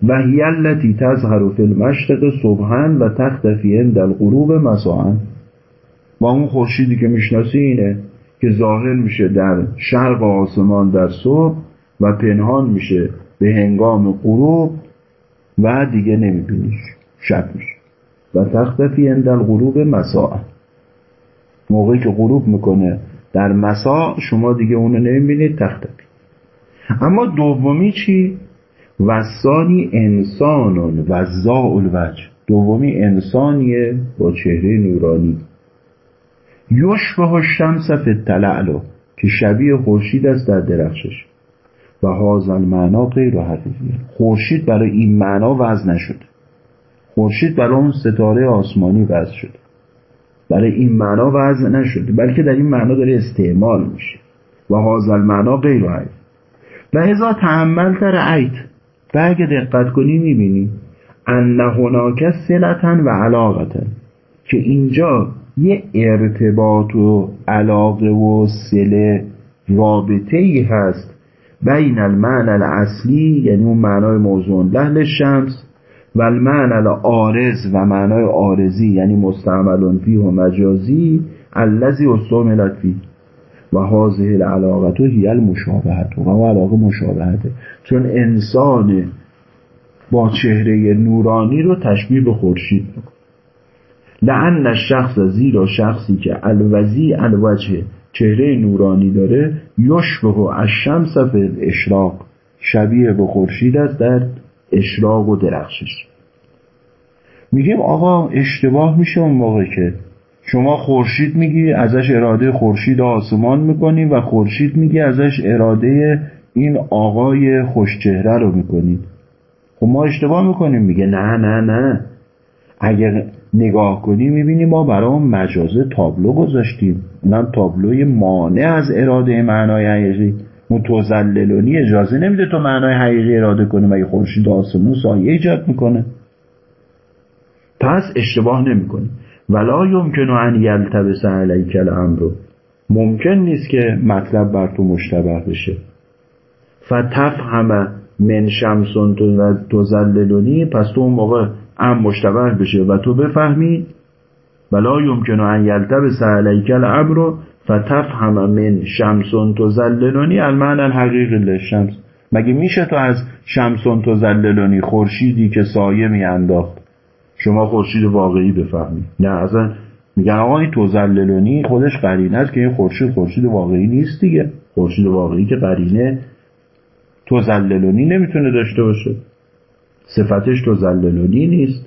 Speaker 1: و هی التي تظهر فی المشرق صبحا و تختفی عند الغروب مساعا و اون خورشیدی که می‌شناسی اینه که ظاهر میشه در شرق آسمان در صبح و پنهان میشه به هنگام غروب و دیگه نمیبینیش شب میشه. و تختفی عند الغروب مساعا موقعی که غروب می‌کنه در مسا شما دیگه اونو نمی‌بینید تختفی اما دومی چی؟ و ثانی انسانون و الوجه. دومی انسانیه با چهره نورانی. یشبه الشمس فی التلعلو که شبیه خورشید است در درخشش. و هازل معنا غیر حقیقی. خورشید برای این معنا وضع نشده خورشید برای اون ستاره آسمانی وضع شده برای این معنا وضع نشده بلکه در این معنا داره استعمال میشه. و هازل معنا غیر حقیقی. و هزا تحمل تر عید و اگه دقت کنی می‌بینی ان هناک سلطن و علاقتن که اینجا یه ارتباط و علاقه و سله رابطه ای هست بین المعنى الاصلی یعنی اون معنای موضوع لحل شمس و المعنى العارض و معنای عارضی یعنی مستعمل فیه و مجازی الذی استعملت فیه. و حاضه العلاقت هی المشابهت و علاقه مشابهته. چون انسان با چهره نورانی رو تشبیه به خورشید می‌کنه. لعن شخص زیرا شخصی که الوزی الوجه چهره نورانی داره یشبه الشمس فی اشراق. شبیه به خورشید است در اشراق و درخشش. میگیم آقا اشتباه میشه اون موقع که شما خورشید میگی ازش اراده خورشید آسمان می‌کنی و خورشید میگی ازش اراده این آقای خوشچهره رو می‌کنید خب ما اشتباه می‌کنیم میگه نه نه نه. اگر نگاه کنی می‌بینی ما برای مجازه تابلو گذاشتیم. اونم تابلوی مانع از اراده معنای حقیقی. اون توزللونی اجازه نمیده تو معنای حقیقی اراده کنی. مگه خورشید آسمون سایه ایجاد می‌کنه؟ پس اشتباه نمی‌کنی. ولا یمکن ان یلتبس علیک الامر. ممکن نیست که مطلب بر تو مشتبه بشه. فتفهم من شمسون تزللونی پس تو اون موقع ام مشتبه بشه و تو بفهمی. ولا یمکن ان یلتبس علیک الامر. فتفهم من شمسون تزللونی المعنى الحقیقی للشمس. مگه میشه تو از شمسون تزللونی خورشیدی که سایه میانداخت؟ شما خورشید واقعی بفهمی نه اصلا میگن آقا این توزللونی خودش قرینه است که این خورشید خورشید واقعی نیست دیگه. خورشید واقعی که قرینه توزللونی نمی‌تونه داشته باشه. صفتش توزللونی نیست.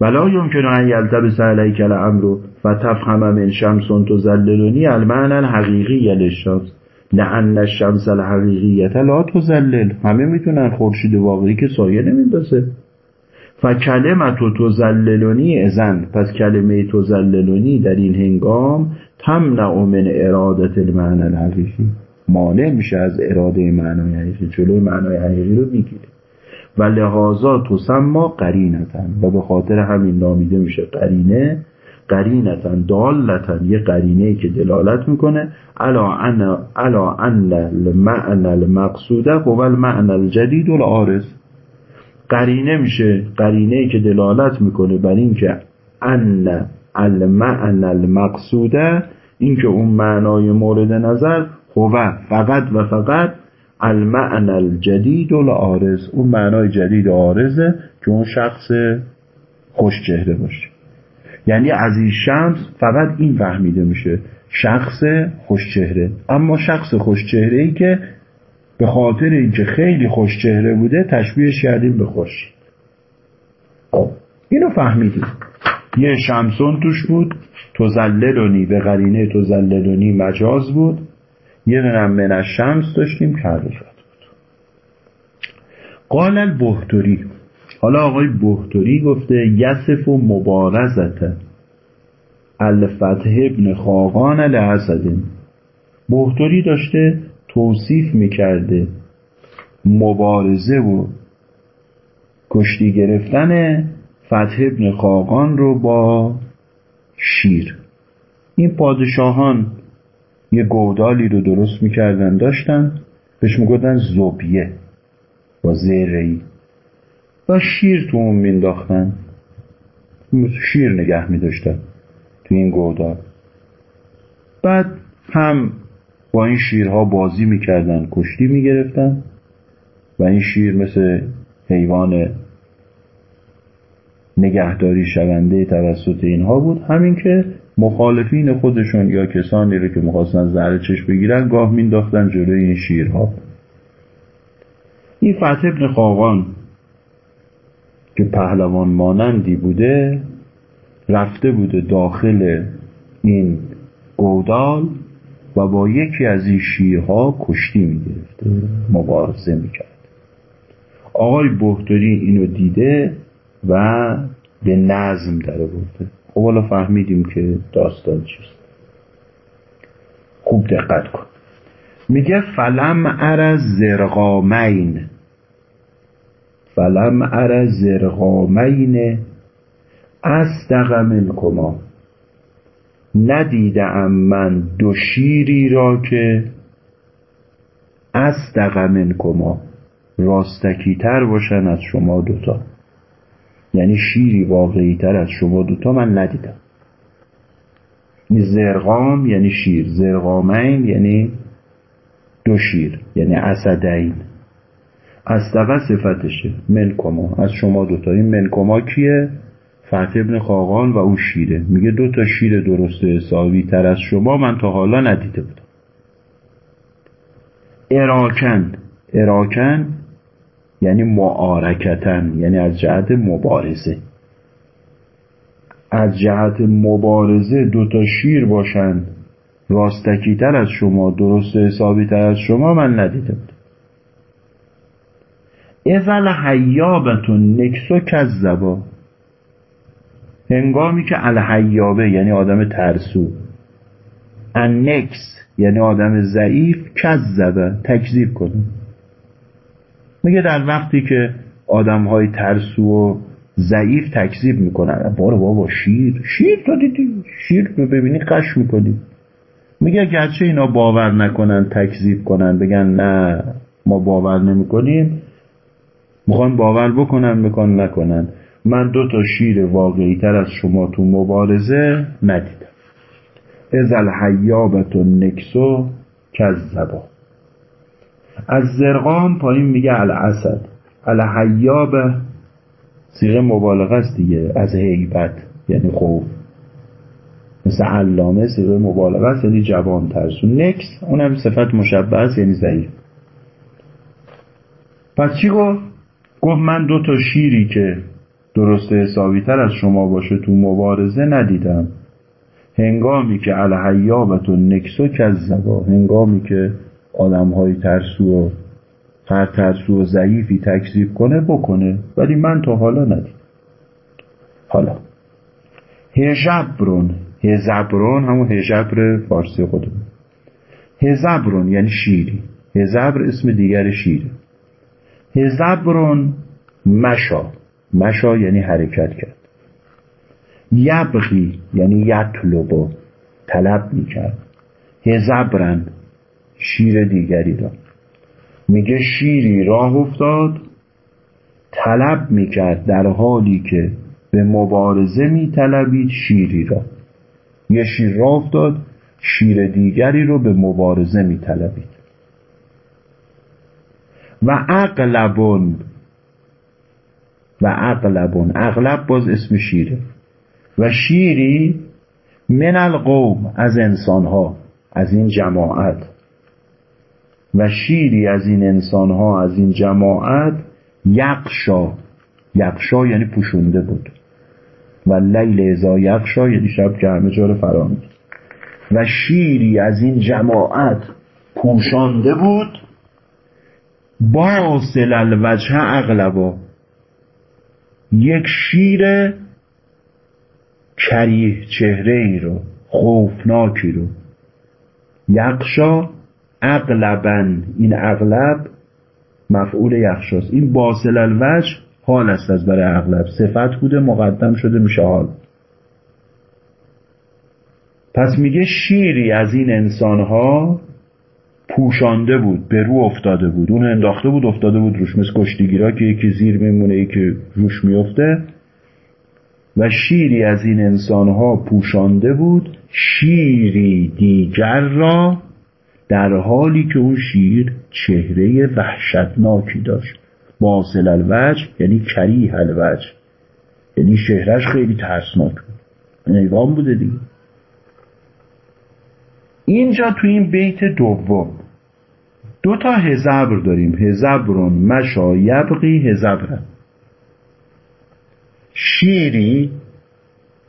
Speaker 1: ولا یمکن ان یلتبس علیک الامر فتفهم من شمس تزللونی المعنى الحقیقی للشمس. لان الشمس الحقیقیت لا تزلل همه می‌تونن خورشید واقعی که سایه نمیندازه. فکلمت و تزللونی ازن پس کلمه تزللونی در این هنگام تمنع من ارادت المعنى الحقیقی. مانع میشه از اراده معنای حقیقی جلوی معنای حقیقی رو می‌گیره. و لحاظا تسما قرینتن و به خاطر همین نامیده میشه قرینه. قرینتن دالتن یه قرینه که دلالت می‌کنه. علا ان المعنى المقصوده هو المعنى الجدید العارض. قرینه میشه قرینه که دلالت می‌کنه بر اینکه ان المعنى المقصوده اینکه اون معنای مورد نظر هو فقط و فقط المعنى الجدید العارض. اون معنای جدید عارضه که اون شخص خوش چهره باشه. یعنی از این شمس فقط این فهمیده میشه شخص خوش چهره. اما شخص خوش چهره ای که به خاطر اینکه خیلی خوش چهره بوده تشبیهش کردیم به خوش. خب اینو فهمیدیم. یه شمسون توش بود توزللونی به قرینه توزللونی مجاز بود. یه دونم من شمس داشتیم کرده شد. بود قال البهتری. حالا آقای بهتری گفته یسف و مبارزت الفتح ابن خاقان لحسدین بهتری داشته توصیف می‌کرده مبارزه و کشتی گرفتن فتح ابن خاقان رو با شیر. این پادشاهان یه گودالی رو درست می‌کردن داشتن بهش می‌گفتن زوبیه با زیرهی و شیر تو اون مینداختن. شیر نگه میداشتن تو این گودال. بعد هم با این شیرها بازی می‌کردن کشتی می‌گرفتن و این شیر مثل حیوان نگهداری شونده توسط اینها بود. همین که مخالفین خودشون یا کسانی رو که می‌خواستن زهر چشم بگیرن گاه مینداختن جلوی این شیرها. این فتح ابن خاقان که پهلوان مانندی بوده رفته بوده داخل این گودال. و با یکی از این شیرها کشتی می‌گرفته مبارزه می‌کرد. آقای بهتری اینو دیده و به نظم در برده خب حالا فهمیدیم که داستان چیست. خوب دقت کن. میگه فلم ار زرقامین فلم ار زرقامین اصدق منکما ندیدم من دو شیری را که اصدق منکما راستکی تر باشن از شما دوتا. یعنی شیری واقعی تر از شما دوتا من ندیدم. زرقام یعنی شیر زرقامین یعنی دو شیر یعنی اسدین. اصدقه صفتشه منکما از شما دوتا این منکما کیه؟ فتح ابن خاقان و او شیره. میگه دو تا شیر درست حسابی تر از شما من تا حالا ندیده بودم. اراکن. اراکن یعنی معارکتن یعنی از جهت مبارزه. از جهت مبارزه دو تا شیر باشن راستکی تر از شما درست حسابی تر از شما من ندیده بودم. اول حیابتون نکسو کذبا. هنگامی که الحیابه یعنی آدم ترسو. نکس یعنی آدم ضعیف کذبه تکذیب کنه. میگه در وقتی که آدم های ترسو و ضعیف تکذیب می‌کنن بارو بابا شیر شیر تو دیدی شیر رو ببینی قش می‌کنی. میگه گرچه اینا باور نکنن تکذیب کنن بگن نه ما باور نمی‌کنیم. می‌خوان باور بکنن میکن نکنن. من دو تا شیر واقعی تر از شما تو مبارزه ندیدم. از الحیابت و نکسو کذبا از زرقان پایین میگه الاسد. الحیاب سیغه مبالغه است دیگه. از حیبت یعنی خوف. مثل علامه سیغه مبالغه است یعنی جوان ترسو. نکس اونم صفت مشبه است یعنی ضعیف. پس چی گفت؟ گفت من دو تا شیری که درست حسابی تر از شما باشه تو مبارزه ندیدم. هنگامی که الحیابت و نکسو کذبا هنگامی که آدم های ترسو و هر ترسو و ضعیفی تکذیب کنه بکنه. ولی من تا حالا ندیدم. حالا. هژبرون هزبرون همون هژبر فارسی خودمون. هزبرون یعنی شیری. هزبر اسم دیگر شیره. هزبرون مشا. مشا یعنی حرکت کرد. یبغی یعنی یطلبو طلب می‌کرد. هزبرن شیر دیگری را میگه شیری راه افتاد طلب می‌کرد در حالی که به مبارزه میطلبید شیری را. یه شیر راه افتاد شیر دیگری رو به مبارزه میطلبید. و اقلبون و اغلبون اغلب باز اسم شیره. و شیری من القوم از انسانها از این جماعت. و شیری از این انسانها از این جماعت یقشا. یقشا یعنی پوشونده بود. و لیل ازا یقشا یعنی شب که همه جا رو فرا و شیری از این جماعت پوشانده بود. باصل الوجه اغلبا. یک شیر کریه چهره ای رو خوفناکی رو. یقشا اغلبن این اغلب مفعول یخشاست این باصل الوجه حال است از برای اغلب. صفت بوده مقدم شده میشه حال. پس میگه شیری از این انسانها پوشانده بود به رو افتاده بود. اون انداخته بود افتاده بود روش مثل کشتیگیرا که یکی زیر میمونه یکی روش میفته. و شیری از این انسانها پوشانده بود شیری دیگر را در حالی که اون شیر چهره وحشتناکی داشت. باصل الوجه یعنی کریه الوجه. یعنی شهرش خیلی ترسناک بود. نیوان بوده دیگه. اینجا تو این بیت دوم. دو تا هزبر داریم. هزبرون مشا یبقی هزبرن شیری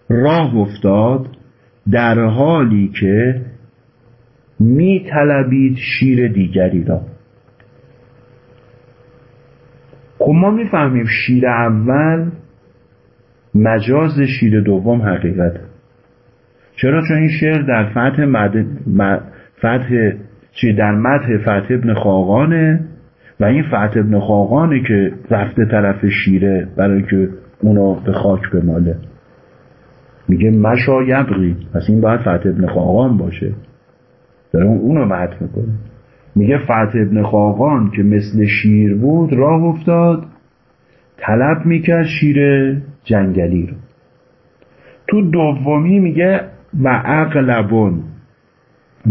Speaker 1: راه افتاد در حالی که می طلبید شیر دیگری را. خب ما می‌فهمیم شیر اول مجاز شیر دوم حقیقت چرا؟ چون این شعر در فتح مد... فتح چی؟ در مدح فتح ابن خاقانه و این فتح ابن خاقانه که رفته طرف شیره برای که اونو به خاک بماله. میگه مشا یبغی. پس این باید فتح ابن خاقان باشه. داره اونو مدح می‌کنه. میگه فتح ابن خاقان که مثل شیر بود راه افتاد طلب می‌کرد شیر جنگلی رو. تو دومی میگه و اغلبون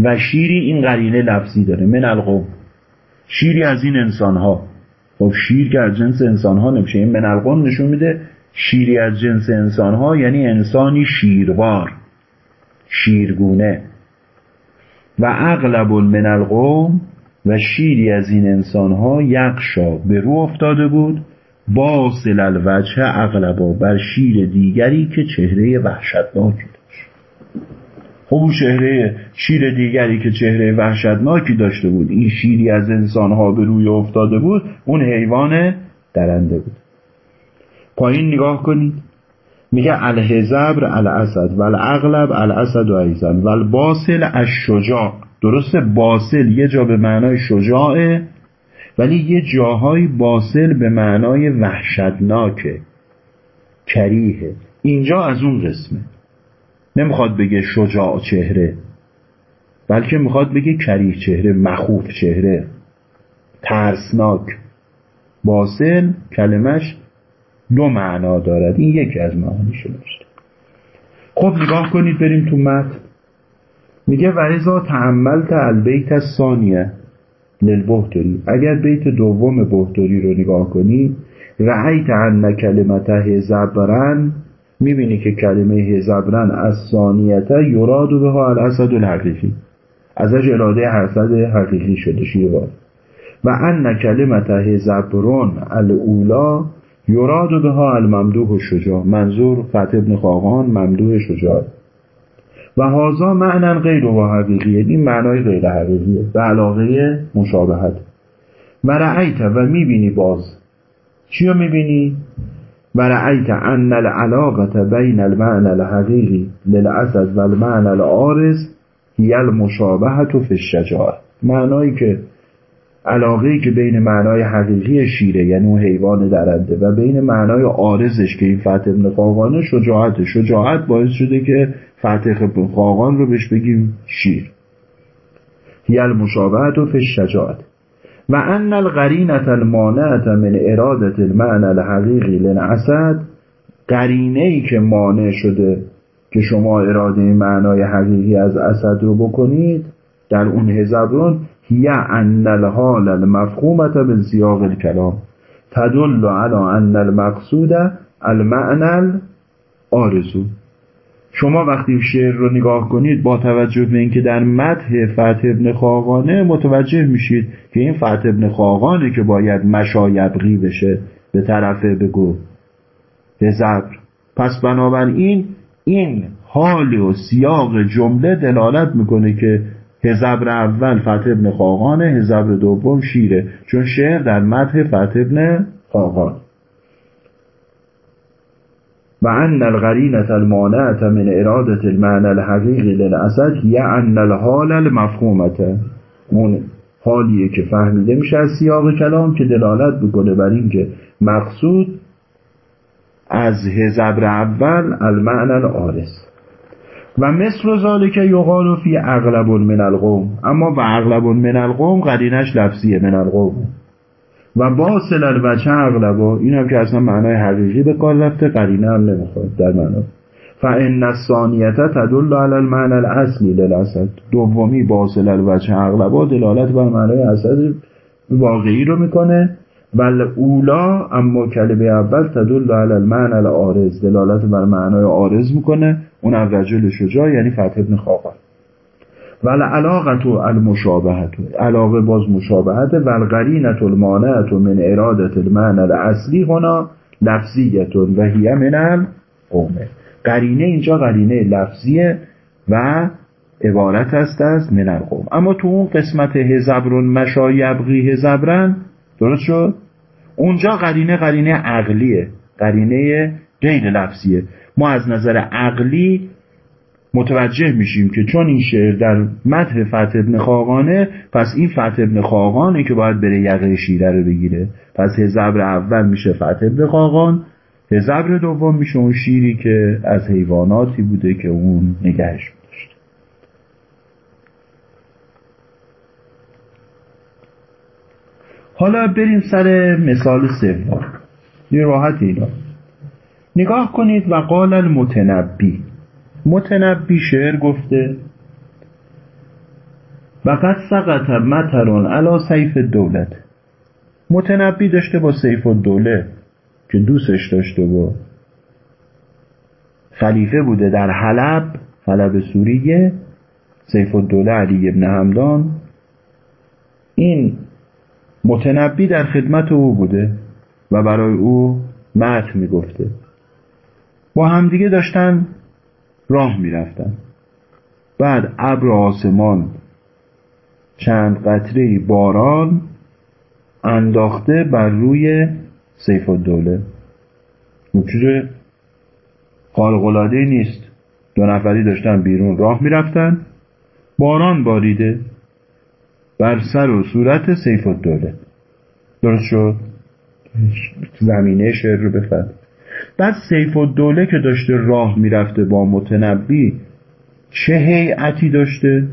Speaker 1: و شیری این قرینه لفظی داره. من القوم. شیری از این انسان ها خب شیر که از جنس انسان ها نمیشه. این من القوم نشون میده شیری از جنس انسان ها یعنی انسانی شیروار. شیرگونه. و اغلب من القوم و شیری از این انسان ها یقشا. به رو افتاده بود. باصل الوجه اغلبا بر شیر دیگری که چهره وحشتناکی خب اون چهره شیر دیگری که چهره وحشتناکی داشته بود این شیری از انسانها به روی افتاده بود اون حیوان درنده بود. پایین نگاه کنید. میگه الهزبر الاسد و الاغلب الاسد و ایزن و الباصل الشجاع. درسته؟ باصل یه جا به معنای شجاعه ولی یه جاهای باصل به معنای وحشتناکه کریه. اینجا از اون قسمه. نمی‌خواد بگه شجاع چهره بلکه می‌خواد بگه کریه چهره مخوف چهره ترسناک. باصل کلمش دو معنا دارد. این یکی از معانیش داشته. خب نگاه کنید بریم تو متن. میگه ورزا تعملت البیت ثانیه للبهتری اگر بیت دوم بهتری رو نگاه کنی رعیت ان کلمت هزبرن می‌بینی که کلمه هزبرن از ثانیته یراد به ها الاسد الحقیقی. ازش اراده حسد حقیقی شده شیوار و ان کلمت هزبرون الاولا یراد به ها الممدوح شجاع. منظور فتح ابن خاقان ممدوح شجاع. و هازا معنا غیر و حقیقیه این معنای غیر حقیقیه. به علاقه مشابهت. و رأیت و می‌بینی باز. چی رو می‌بینی؟ و رأیت ان العلاقت بین المعنى الحقیقی للعسد و المعنى العارض هی المشابهت فی الشجاعه معنایی که علاقه که بین معنای حقیقی شیره یعنی اون حیوان درنده و بین معنای آرزش که این فتح ابن خاقانه شجاعت شجاعت باعث شده که فتح ابن خاقان رو بهش بگیم شیر. هی المشابهت و فی شجاعت و ان القرینت المانعت من ارادت المعنى الحقیقی لنعسد قرینه ای که مانع شده که شما اراده معنای حقیقی از اسد رو بکنید در اون هزبرون هی ان الحال المفهومت من سیاق الکلام. تدل على ان المقصود المعنى الارزو شما وقتی شعر رو نگاه کنید با توجه به اینکه در متح فتح ابن خاقانه متوجه میشید که این فتح ابن خاقانه که باید مشایبغی بشه به طرف بگو به زبر. پس بنابراین این حال و سیاق جمله دلالت می‌کنه که هزبر اول فتح ابن خاقانه هزبر دوم شیره. چون شعر در متح فتح ابن خاقان و ان القرینة المانعة من ارادة المعنى الحقیقی للاسد هی ان الحال المفهومته اون حالیه که فهمیده میشه از سیاق کلام که دلالت بکنه بر اینکه مقصود از هزبر اول المعنى العارض و مثل ذالک یقال فی اغلب من القوم. اما و اغلب من القوم قرینش لفظیه من القوم. و باصل الوجه اغلبا این هم که اصلا معنای حقیقی به کار رفته قرینه هم نمی‌خواد در معنا فان الثانیه تدل علی المعنى الاصلی للاسد دومی باصل الوجه اغلبا دلالت بر معنای اسد واقعی رو می‌کنه. بل اولا اما کلمه اول تدل علی المعنى العارض. دلالت بر معنای عارض می‌کنه. اون رجل شجاع یعنی فتح ابن خاقان ول علاقت المشابهت علاقه باز مشابهت و القرینت المانعت من ارادت المعنى الاصلی هنا لفظیت و هی من القومه قرینه اینجا قرینه لفظیه و عبارت است از من القوم. اما تو اون قسمت هزبرون مشایبقی هزبرن درست شد؟ اونجا قرینه قرینه عقلیه قرینه غیر لفظیه. ما از نظر عقلی متوجه میشیم که چون این شعر در متن فتح ابن خاقانه پس این فتح ابن خاقانه که باید بره یقه شیره رو بگیره. پس هزبر اول میشه فتح ابن خاقان هزبر دوم میشه اون شیری که از حیواناتی بوده که اون نگهش داشته حالا بریم سر مثال سوم. یه راحت اینا. نگاه کنید و قال المتنبی. متنبی شعر گفته و قد سقط مطرون علا سیف دولت متنبی داشته با سیف الدوله که دوستش داشته با خلیفه بوده در حلب حلب سوریه سیف الدوله علی ابن حمدان. این متنبی در خدمت او بوده و برای او متن می‌گفته. با همدیگه داشتن راه می‌رفتن. بعد ابر آسمان چند قطره باران انداخته بر روی سیف الدوله. چیز خارقلاده نیست. دو نفری داشتن بیرون راه می‌رفتن. باران باریده بر سر و صورت سیف الدوله. درست شد؟ زمینه شعر رو بفرد بعد سیف الدوله که داشته راه می‌رفته با متنبی چه هیئتی داشته؟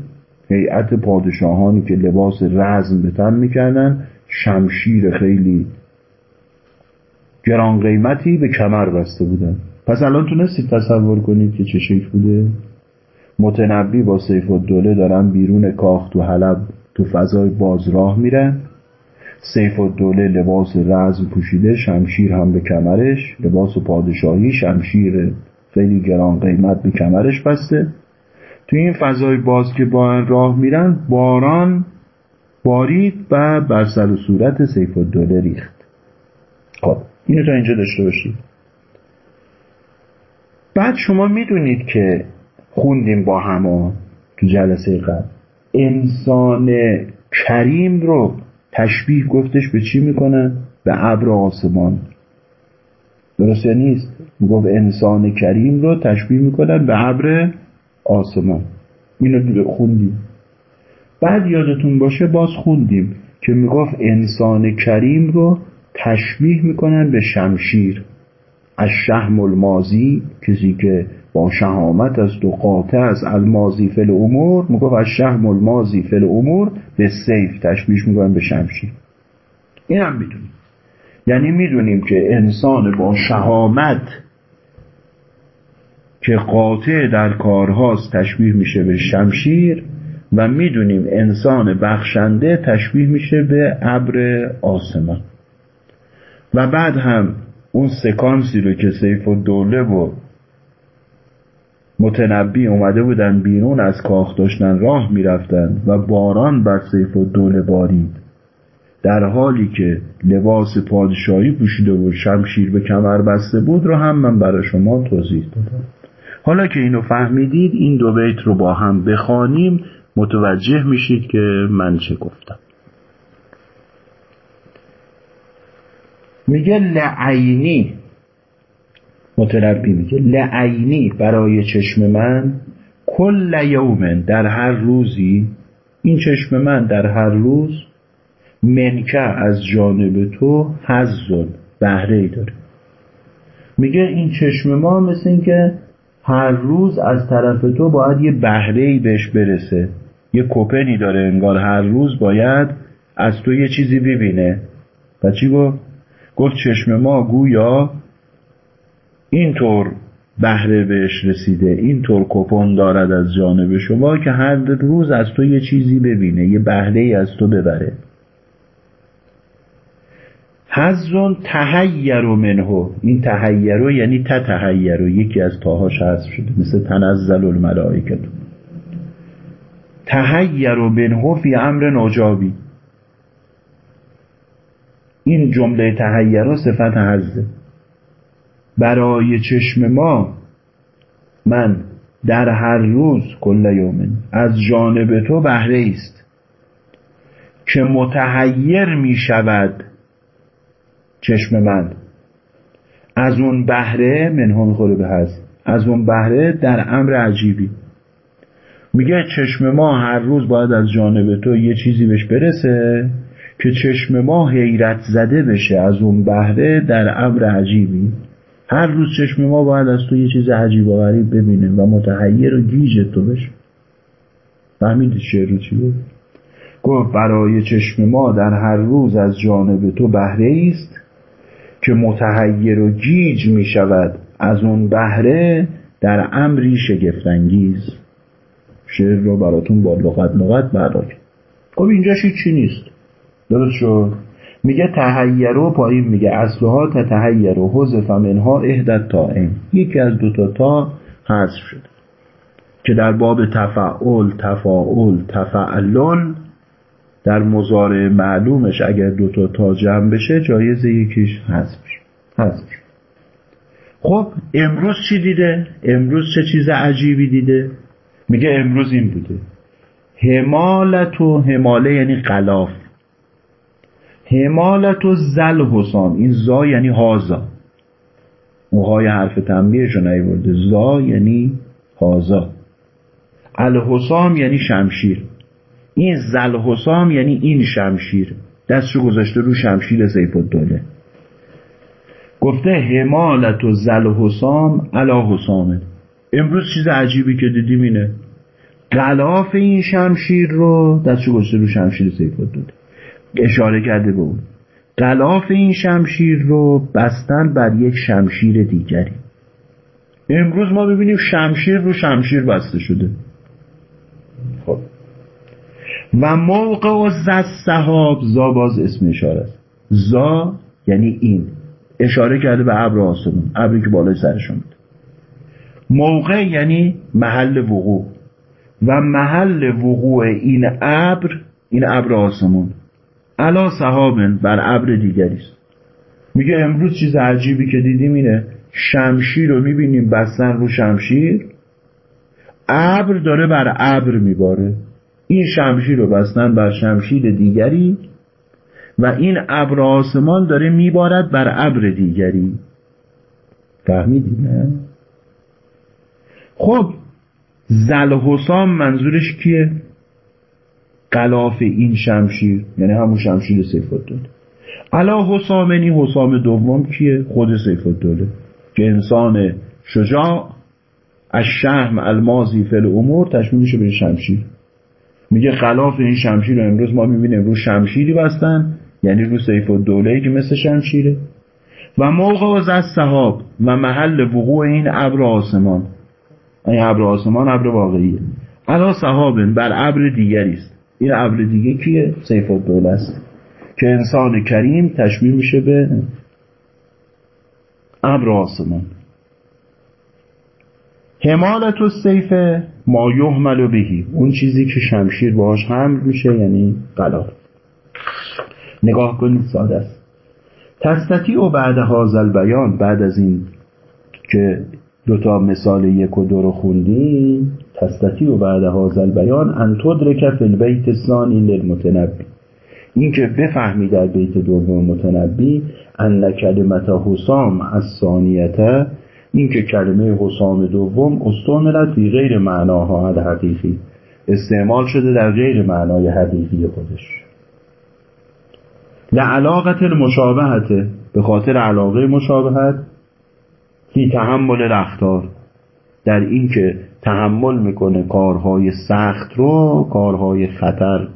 Speaker 1: هیئت پادشاهانی که لباس رزم به تن می‌کردن شمشیر خیلی گران قیمتی به کمر بسته بودن. پس الان تونستید تصور کنید که چه شکل بوده؟ متنبی با سیف الدوله دارن بیرون کاخ تو حلب تو فضای باز راه میرن. سیف الدوله لباس رزم پوشیده شمشیر هم به کمرش. لباس پادشاهی شمشیر خیلی گران قیمت به کمرش بسته. تو این فضای باز که با راه میرن باران بارید و بر سر و صورت سیف الدوله ریخت. خب اینو تا اینجا داشته باشید. بعد شما می‌دونید که خوندیم با هما تو جلسه قبل. انسان کریم رو تشبیه گفتش به چی می‌کنه؟ به ابر آسمان. درسته نیست؟ می‌گفت انسان کریم رو تشبیه می‌کنن به ابر آسمان. اینو خوندیم. بعد یادتون باشه باز خوندیم که می‌گفت انسان کریم رو تشبیه می‌کنن به شمشیر. از شهم المازی کسی که شهامت است و قاطع از المازی فل امور می‌گفت از شهم المازی فل امور به سیف تشبیه می‌کنن به شمشیر. این هم می‌دونیم. یعنی می‌دونیم که انسان با شهامت که قاطع در کارهاست تشبیه میشه به شمشیر و می‌دونیم انسان بخشنده تشبیه میشه به ابر آسمان. و بعد هم اون سکانسی رو که سیف و دوله و متنبی اومده بودن بیرون از کاخ داشتن راه می‌رفتن و باران بر سیف و دوله بارید. در حالی که لباس پادشاهی پوشیده و شمشیر به کمر بسته بود رو هم من برای شما توضیح دادم. حالا که اینو فهمیدید این دو بیت رو با هم بخوانیم. متوجه میشید که من چه گفتم. میگه لعینی. متنبی میگه لعینی برای چشم من کل یومن در هر روزی این چشم من در هر روز منکه از جانب تو حزن بهره داره. میگه این چشم ما مثل اینکه هر روز از طرف تو باید یه بهره ای بهش برسه. یه کوپنی داره انگار هر روز باید از تو یه چیزی ببینه. و چی گفت؟ گفت چشم ما گویا اینطور بهره بهش رسیده اینطور کپون دارد از جانب شما که هر روز از تو یه چیزی ببینه یه بهره ای از تو ببره. حزون تهیر منهو این تهیرو یعنی تتهیرو یکی از تاهاش حذف شده مثل تنزل الملائکت. تهیر منهو فی امر نجابی این جمله تهیرو صفت حزه برای چشم ما من در هر روز کل یومن از جانب تو بهره است که متحیر می شود چشم من. از اون بهره منها می‌خوره به هست. از اون بهره در امر عجیبی. میگه چشم ما هر روز باید از جانب تو یه چیزی بهش برسه که چشم ما حیرت زده بشه. از اون بهره در امر عجیبی. هر روز چشم ما باید از تو یه چیز عجیب و غریب ببینه و متحیر و گیج تو بشه. فهمیدی شعر چی بود گفت برای چشم ما در هر روز از جانب تو بهره است که متحیر و گیج می شود. از اون بهره در امری شگفتانگیز. شعر رو براتون با لغت لغت برای خب اینجاش چی نیست. درست شد؟ میگه تهیرو پایین میگه اصلها تتهیرو حذف منها اهدت تا این. یکی از دوتا تا حذف شده که در باب تفعول تفاعل تفعلن در مزارع معلومش اگر دوتا تا جمع بشه جایز یکیش حذف حذف خب امروز چی دیده؟ امروز چه چیز عجیبی دیده؟ میگه امروز این بوده. همالت و هماله یعنی قلاف همالت و زل حسام. این زا یعنی هازا موهای حرف تنبیهش رو نیورده. زا یعنی هازا الحسام یعنی شمشیر. این زل حسام یعنی این شمشیر. دستشو گذاشته رو شمشیر سیف الدوله. گفته همالت و زل حسام علا حسامه. امروز چیز عجیبی که دیدیم اینه. غلاف این شمشیر رو دستشو گذاشته رو شمشیر سیف الدوله. اشاره کرده به اون. غلاف این شمشیر رو بستن بر یک شمشیر دیگری. امروز ما ببینیم شمشیر رو شمشیر بسته شده. خب. و موقع و زد صحاب زا باز اسم اشاره است. زا یعنی این. اشاره کرده به ابر آسمون. ابری که بالای سرشون بود. موقع یعنی محل وقوع. و محل وقوع این ابر این ابر آسمون. علا صحابن بر ابر دیگری است. میگه امروز چیز عجیبی که دیدیم اینه شمشیر رو می‌بینیم بستن رو شمشیر ابر داره بر ابر میباره. این شمشیر رو بستن بر شمشیر دیگری و این ابر آسمان داره میبارد بر ابر دیگری. فهمیدی نه؟ خب زل حسام منظورش کیه؟ قلاف این شمشیر یعنی همون شمشیر سیف الدوله علا حسامنی حسام دوم کیه؟ خود سیف الدوله که انسان شجاع از شهم المازی فل امور تشمیل میشه به شمشیر. میگه خلاف این شمشیر رو امروز ما می‌بینیم رو شمشیری بستن یعنی رو سیف الدوله که مثل شمشیره. و موقع از صحاب و محل وقوع این ابر آسمان. این ابر آسمان ابر واقعیه. علا صحابن بر ابر دیگری است. این ابر دیگه کیه؟ سیف الدوله است. که انسان کریم تشبیه میشه به ابر آسمان. حمالت و سیف ما یحمل بهی اون چیزی که شمشیر باهاش حمل میشه یعنی قلار نگاه کنید ساده است. تستتی و بعد هازل بیان بعد از این که دوتا مثال یک و دو رو خوندیم تستتی و بعد هازل بیان ان تدرک فی البیت الثانی للمتنبی. این که بفهمی در بیت دوم متنبی ان کلمت حسام از ثانیته این که کلمه حسام دوم استعملت فی غیر معناها حقیقی. استعمال شده در غیر معنای حقیقی خودش. لعلاقت المشابهت به خاطر علاقه مشابهت فی تحمل الاختار در اینکه تحمل می‌کنه کارهای سخت رو کارهای خطر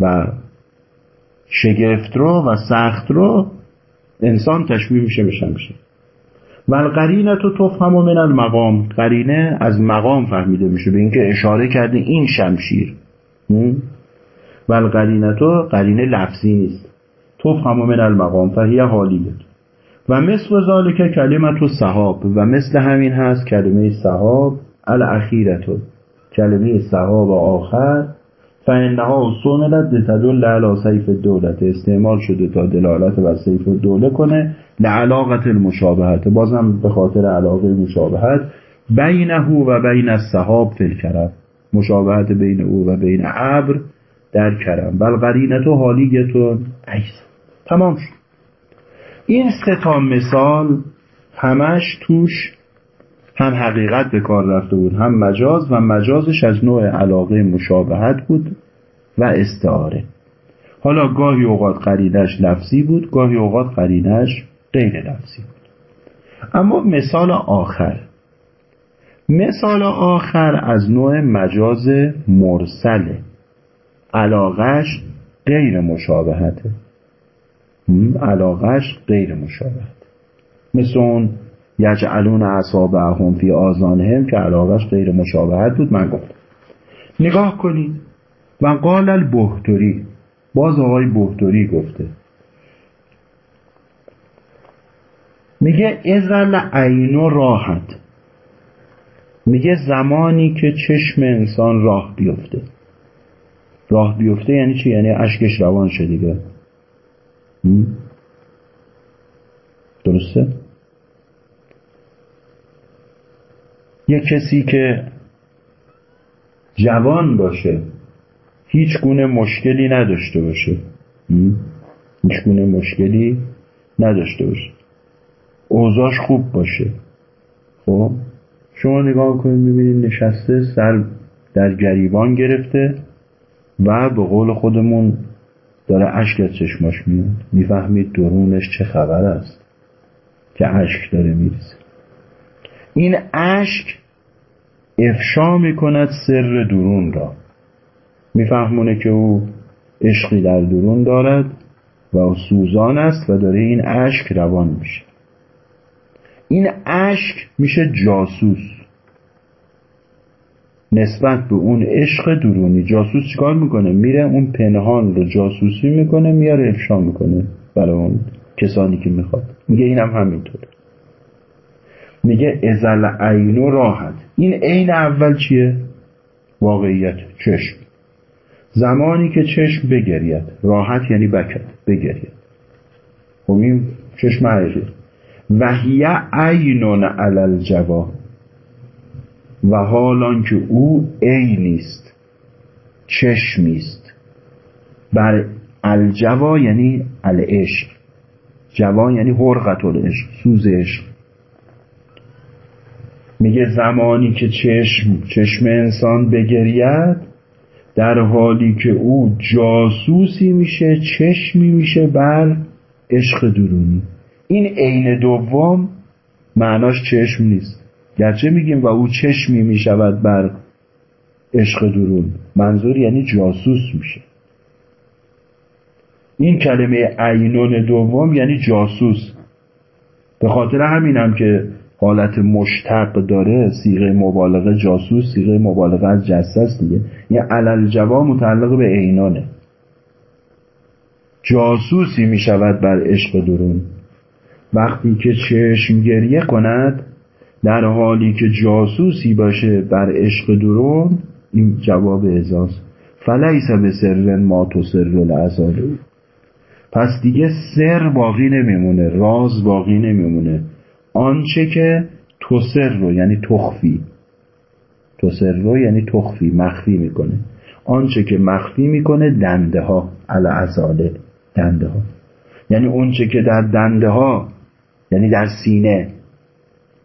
Speaker 1: و شگفت رو و سخت رو انسان تشبیه میشه به شمشیر و القرینه تو تفهم من المقام. قرینه از مقام فهمیده میشه به اینکه اشاره کرده این شمشیر. و القرینه تو قرینه لفظی نیست. تفهم من المقام فهیه حالیه و مثل ذالک کلمت و صحاب و مثل همین هست کلمه صحاب. الاخیرتو کلمه صحاب آخر. فانها سنلت لتدل علی سیف دولت استعمال شده تا دلالت بر سیف دوله کنه لعلاقت المشابهت. بازم به خاطر علاقه مشابهت بینه و بین السحاب فی الکرم. مشابهت بین او و بین ابر در کرم. بل قرینت و حالیتون عیس تمام شد. این سه مثال همش توش هم حقیقت به کار رفته بود هم مجاز و مجازش از نوع علاقه مشابهت بود و استعاره. حالا گاهی اوقات قرینش لفظی بود گاهی اوقات قرینش غیر لفظی بود. اما مثال آخر. مثال آخر از نوع مجاز مرسله. علاقش غیر مشابهته. علاقش غیر مشابهت مثل اون یجعلون اصابعهم فی آزانهم که علاقش غیر مشابهت بود من گفتم. نگاه کنید. و قال البهتری. باز آقای بهتری گفته. میگه ازل عینو راحت. میگه زمانی که چشم انسان راه بیفته. راه بیفته یعنی چی؟ یعنی اشکش روان شه دیگه. درسته؟ یه کسی که جوان باشه هیچ گونه مشکلی نداشته باشه. هیچ گونه مشکلی نداشته باشه. اوضاش خوب باشه. خب؟ شما نگاه کنید می‌بینید نشسته سر در گریبان گرفته و به قول خودمون داره اشک از چشماش میاد. می‌فهمید درونش چه خبر است که اشک داره میریزه. این اشک افشا می‌کند سر درون را. میفهمونه که او عشقی در درون دارد و سوزان است و داره این اشک روان میشه. این اشک میشه جاسوس. نسبت به اون عشق درونی جاسوس چیکار می‌کنه؟ میره اون پنهان رو جاسوسی می‌کنه میاره افشا می‌کنه برای اون کسانی که می‌خواد. میگه اینم همینطوره. میگه ازل عینو راحت. این عین اول چیه؟ واقعیت چشم. زمانی که چشم بگرید راحت یعنی بکد بگرید. خب این چشم حقیقی و هی عینون علل جوا و حالان که او عینیست چشمیست بر الجوا یعنی العشق. جوا یعنی حرقت العشق سوز عشق. میگه زمانی که چشم چشم انسان بگرید در حالی که او جاسوسی میشه چشمی میشه بر عشق درونی. این عین دوم معناش چشم نیست. گرچه میگیم و او چشمی می‌شود بر عشق درون. منظور یعنی جاسوس میشه. این کلمه عینون دوم یعنی جاسوس. به خاطر همینم که حالت مشتق داره سیغه مبالغه جاسوس سیغه مبالغه از جسس دیگه. یعنی علل جوا متعلق به عینانه. جاسوسی می شود بر عشق درون. وقتی که چشم گریه کند در حالی که جاسوسی باشه بر عشق درون این جواب ازاز فلیس به سر ما تو سر پس دیگه سر باقی نمیمونه راز باقی نمیمونه. آنچه که توسر رو یعنی تخفی. توسر رو یعنی تخفی مخفی می‌کنه. آنچه که مخفی می‌کنه دنده ها ازاله دنده ها یعنی اونچه که در دنده ها یعنی در سینه.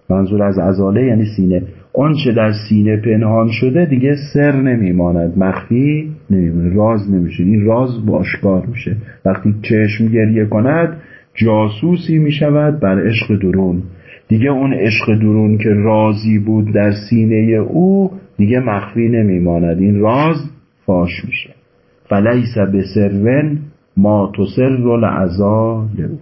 Speaker 1: منظور از ازاله یعنی سینه. آنچه در سینه پنهان شده دیگه سر نمیماند. مخفی نمیمونه راز نمیشه. این راز باشکار میشه. وقتی چشم گریه کند جاسوسی می‌شود بر عشق درون. دیگه اون عشق درون که رازی بود در سینه او دیگه مخفی نمیماند. این راز فاش میشه. فلیس به سرون ما تسر العزا او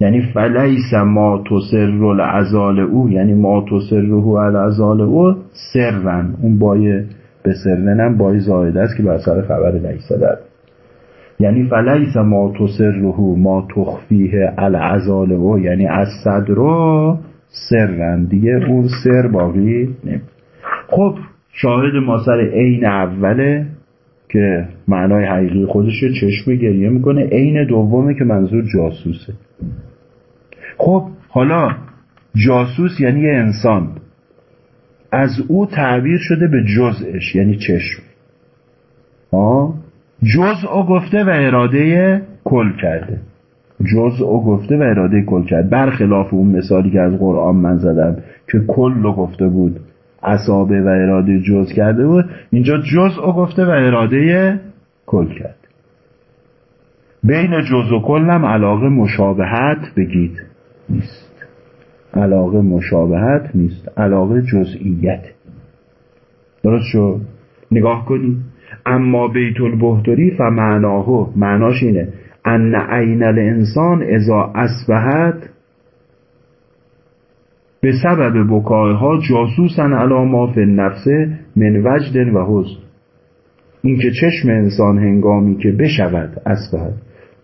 Speaker 1: یعنی فلیس ما تسر العزال. او یعنی ما تسره العزال او سرن اون بای به سرن هم بای زایده است که بر سر خبر لیسه داد یعنی فلیس ما تسره ما تخفیه العزال او یعنی از صدرو سرن. دیگه اون سر باقی نمید خب شاهد ما سر عین اوله که معنای حقیقی خودشه چشم گریه می‌کنه. عین دومه که منظور جاسوسه. خب حالا جاسوس یعنی انسان. از او تعبیر شده به جزءش یعنی چشم. آه؟ جزء گفته و اراده کل کرده. جزء گفته و اراده کل کرد. برخلاف اون مثالی که از قرآن من زدم که کل رو گفته بود اصابه و اراده جز کرده بود اینجا جزء گفته و اراده کل کرد. بین جز و کلم علاقه مشابهت بگید نیست. علاقه مشابهت نیست. علاقه جزئیت. درست شد؟ نگاه کنید. اما بیت البهتری فمعناه معناش اینه. ان عین الانسان اذا اصبحت به سبب بکایها جاسوسا علی ما فی النفس من وجد و حزن. اینکه چشم انسان هنگامی که بشود اصبحت.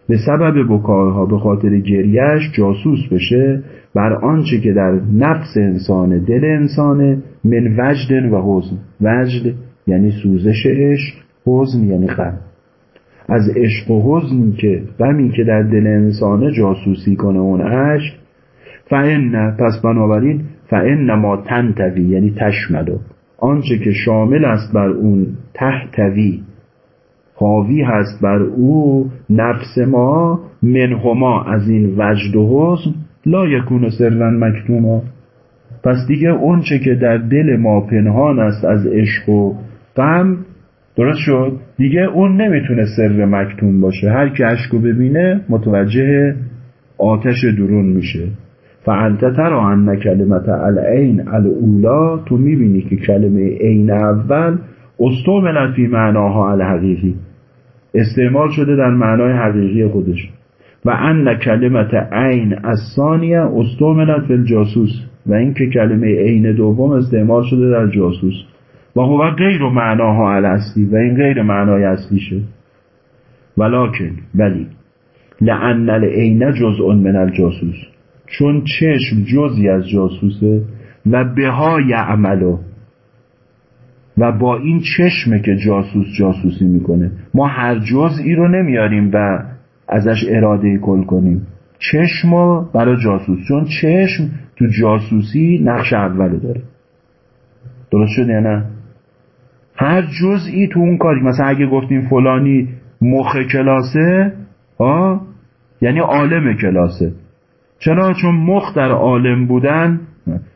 Speaker 1: به سبب بکایها به خاطر گریهش جاسوس بشه بر آنچه که در نفس انسان دل انسانه من وجد و حزن. وجد یعنی سوزش عشق حزن یعنی غم. از عشق و حزنی که غمی که در دل انسانه جاسوسی کنه اون عشق فان پس بنابراین فان ما تنتوی یعنی تشملو آنچه که شامل است بر اون تحتوی حاوی هست بر او نفس ما منهما از این وجد و حزن لا یکون سرن مکتوما. پس دیگه اونچه که در دل ما پنهان است از عشق و غم درست شد؟ دیگه اون نمی‌تونه سر مکتوم باشه. هر که عشقو ببینه متوجه آتش درون میشه. فانت ترا ان کلمت العین الاولا تو می‌بینی که کلمه عین اول استوملت فی معناها الحقیقی. استعمال شده در معنای حقیقی خودش. و ان کلمت عین از ثانیه استوملت فی الجاسوس. و اینکه کلمه عین دوم استعمال شده در جاسوس. و هو غیر معناها الاصلی و این غیر معنای اصلیشه ولکن ولی لعن العین جزء من الجاسوس. چون چشم جزی از جاسوسه و بها یعملو. و با این چشمه که جاسوس جاسوسی می‌کنه. ما هر جزئی رو نمیاریم و ازش اراده کل کنیم. چشم برای جاسوس. چون چشم تو جاسوسی نقش اول داره. درست شد یا نه؟ هر جزئی تو اون کاری مثلا اگه گفتیم فلانی مخ کلاسه ها یعنی عالم کلاسه. چرا؟ چون مخ در عالم بودن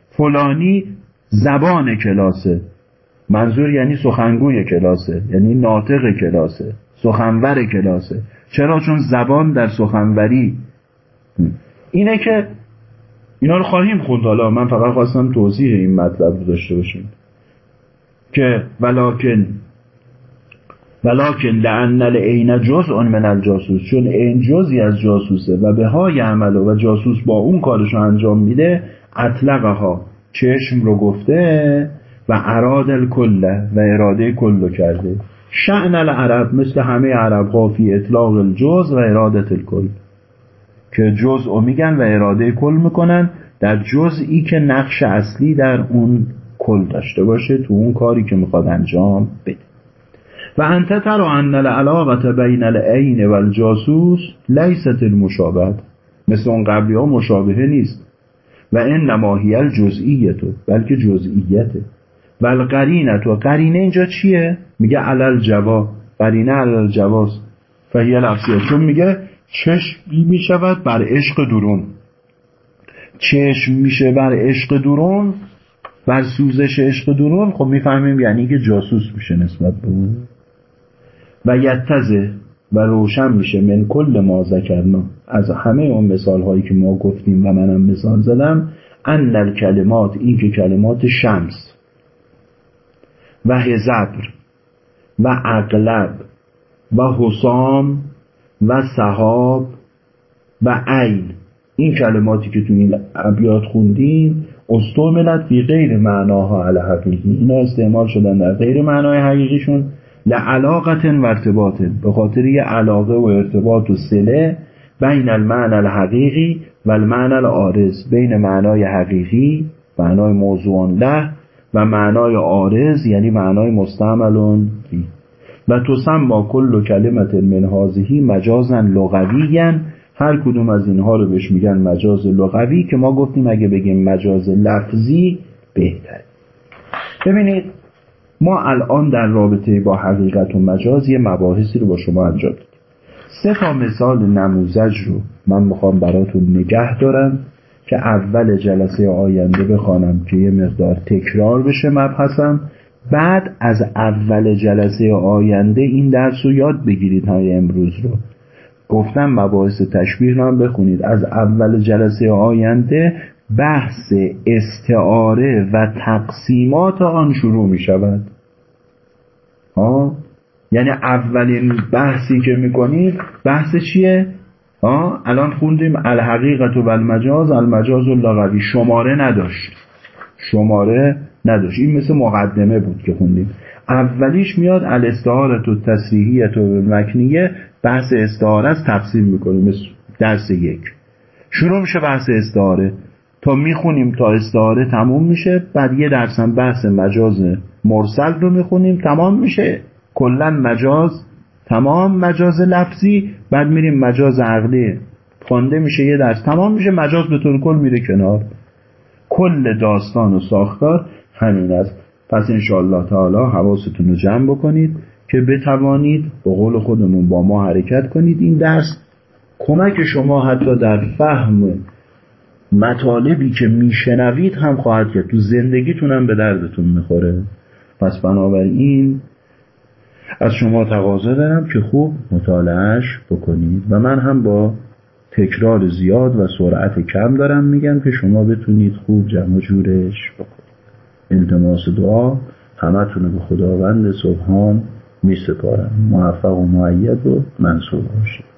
Speaker 1: فلانی زبان کلاسه. منظور یعنی سخنگوی کلاسه یعنی ناطق کلاسه سخنور کلاسه. چرا؟ چون زبان در سخنوری. اینه که اینا رو خواهیم خوند. حالا من فقط خواستم توضیح این مطلب رو داشته باشیم که ولکن ولکن لعن العین جزء من الجاسوس. چون این جزی از جاسوسه و به های عمل و جاسوس با اون کارش انجام میده اطلقها چشم رو گفته و اراد الکل و اراده کل کرده. شعن العرب مثل همه عرب ها فی اطلاق الجز و ارادت الکل. که جزء میگن و اراده کل می‌کنن. در جزئی که نقش اصلی در اون کل داشته باشه تو اون کاری که می‌خواد انجام بده. و انت ترا ان العلاقه بین العین و الجاسوس لیست المشابهت. مثل اون قبلی ها مشابهه نیست. و این نماهی الجزئیتو بلکه جزئیته و القرینت و قرینه اینجا چیه؟ میگه علل جوا قرینه علل جواست فهیه لفظیه چون میگه چشم می‌شود بر عشق درون. چشم میشه بر عشق درون بر سوزش عشق درون خب می‌فهمیم یعنی که جاسوس میشه نسبت به اون. و یتزه و روشن میشه. من کل ما ذکرنا. از همه اون مثال هایی که ما گفتیم و منم مثال زدم ان کلمات این که کلمات شمس. و هزبر و اغلب. و حسام. و صحاب. و عین. این کلماتی که تو این ابیات خوندیم استعملت فی غیر معناها علی حقیقی. اینا استعمال شدن در غیر معنای حقیقیشون لعلاقت و ارتباط. به خاطر علاقه و ارتباط و سله بین المعنى الحقیقی و المعنى العارض. بین معنای حقیقی معنای موضوع له و معنای عارض یعنی معنای مستعملون. و تسمى کل کلمت من هذه مجازا هر کدوم از اینها رو بهش میگن مجاز لغوی که ما گفتیم اگه بگیم مجاز لفظی بهتر ببینید ما الان در رابطه با حقیقت و مجاز یه مباحثی رو با شما انجام دادیم. سه تا مثال نموزج رو من می‌خوام براتون نگه دارم که اول جلسه آینده بخوانم که یه مقدار تکرار بشه مبحثم. بعد از اول جلسه آینده این درس رو یاد بگیرید های امروز رو. گفتم مباحث تشبیه رو هم بخونید. از اول جلسه آینده بحث استعاره و تقسیمات آن شروع می شود. ها یعنی اولین بحثی که می‌کنید بحث چیه؟ ها الان خوندیم الحقیقت و المجاز المجاز و لغوی شماره نداشت. شماره نداشت. این مثل مقدمه بود که خوندیم. اولیش میاد الاستعارت و تصریحیت و مکنیه بحث استعاره است تقسیم می‌کنیم. درس یک. شروع میشه بحث استعاره. تا می‌خونیم تا استعاره تموم میشه بعد یه درسم بحث مجاز مرسل رو می‌خونیم تمام میشه. کلا مجاز تمام مجاز لفظی بعد میریم مجاز عقلی. خوانده میشه یه درس تمام میشه مجاز به طور کل میره کنار. کل داستان و ساختار همین است. پس انشاءالله تعالی حواستون رو جمع بکنید. که بتوانید به قول خودمون با ما حرکت کنید. این درس کمک شما حتی در فهم مطالبی که میشنوید هم خواهد کرد. تو زندگیتون هم به دردتون می‌خوره. پس بنابراین از شما تقاضا دارم که خوب مطالعهش بکنید. و من هم با تکرار زیاد و سرعت کم دارم میگم که شما بتونید خوب جمع جورش بکنید. التماس دعا. همتون به خداوند سبحان می سپارم موفق و معید و منصور باشید.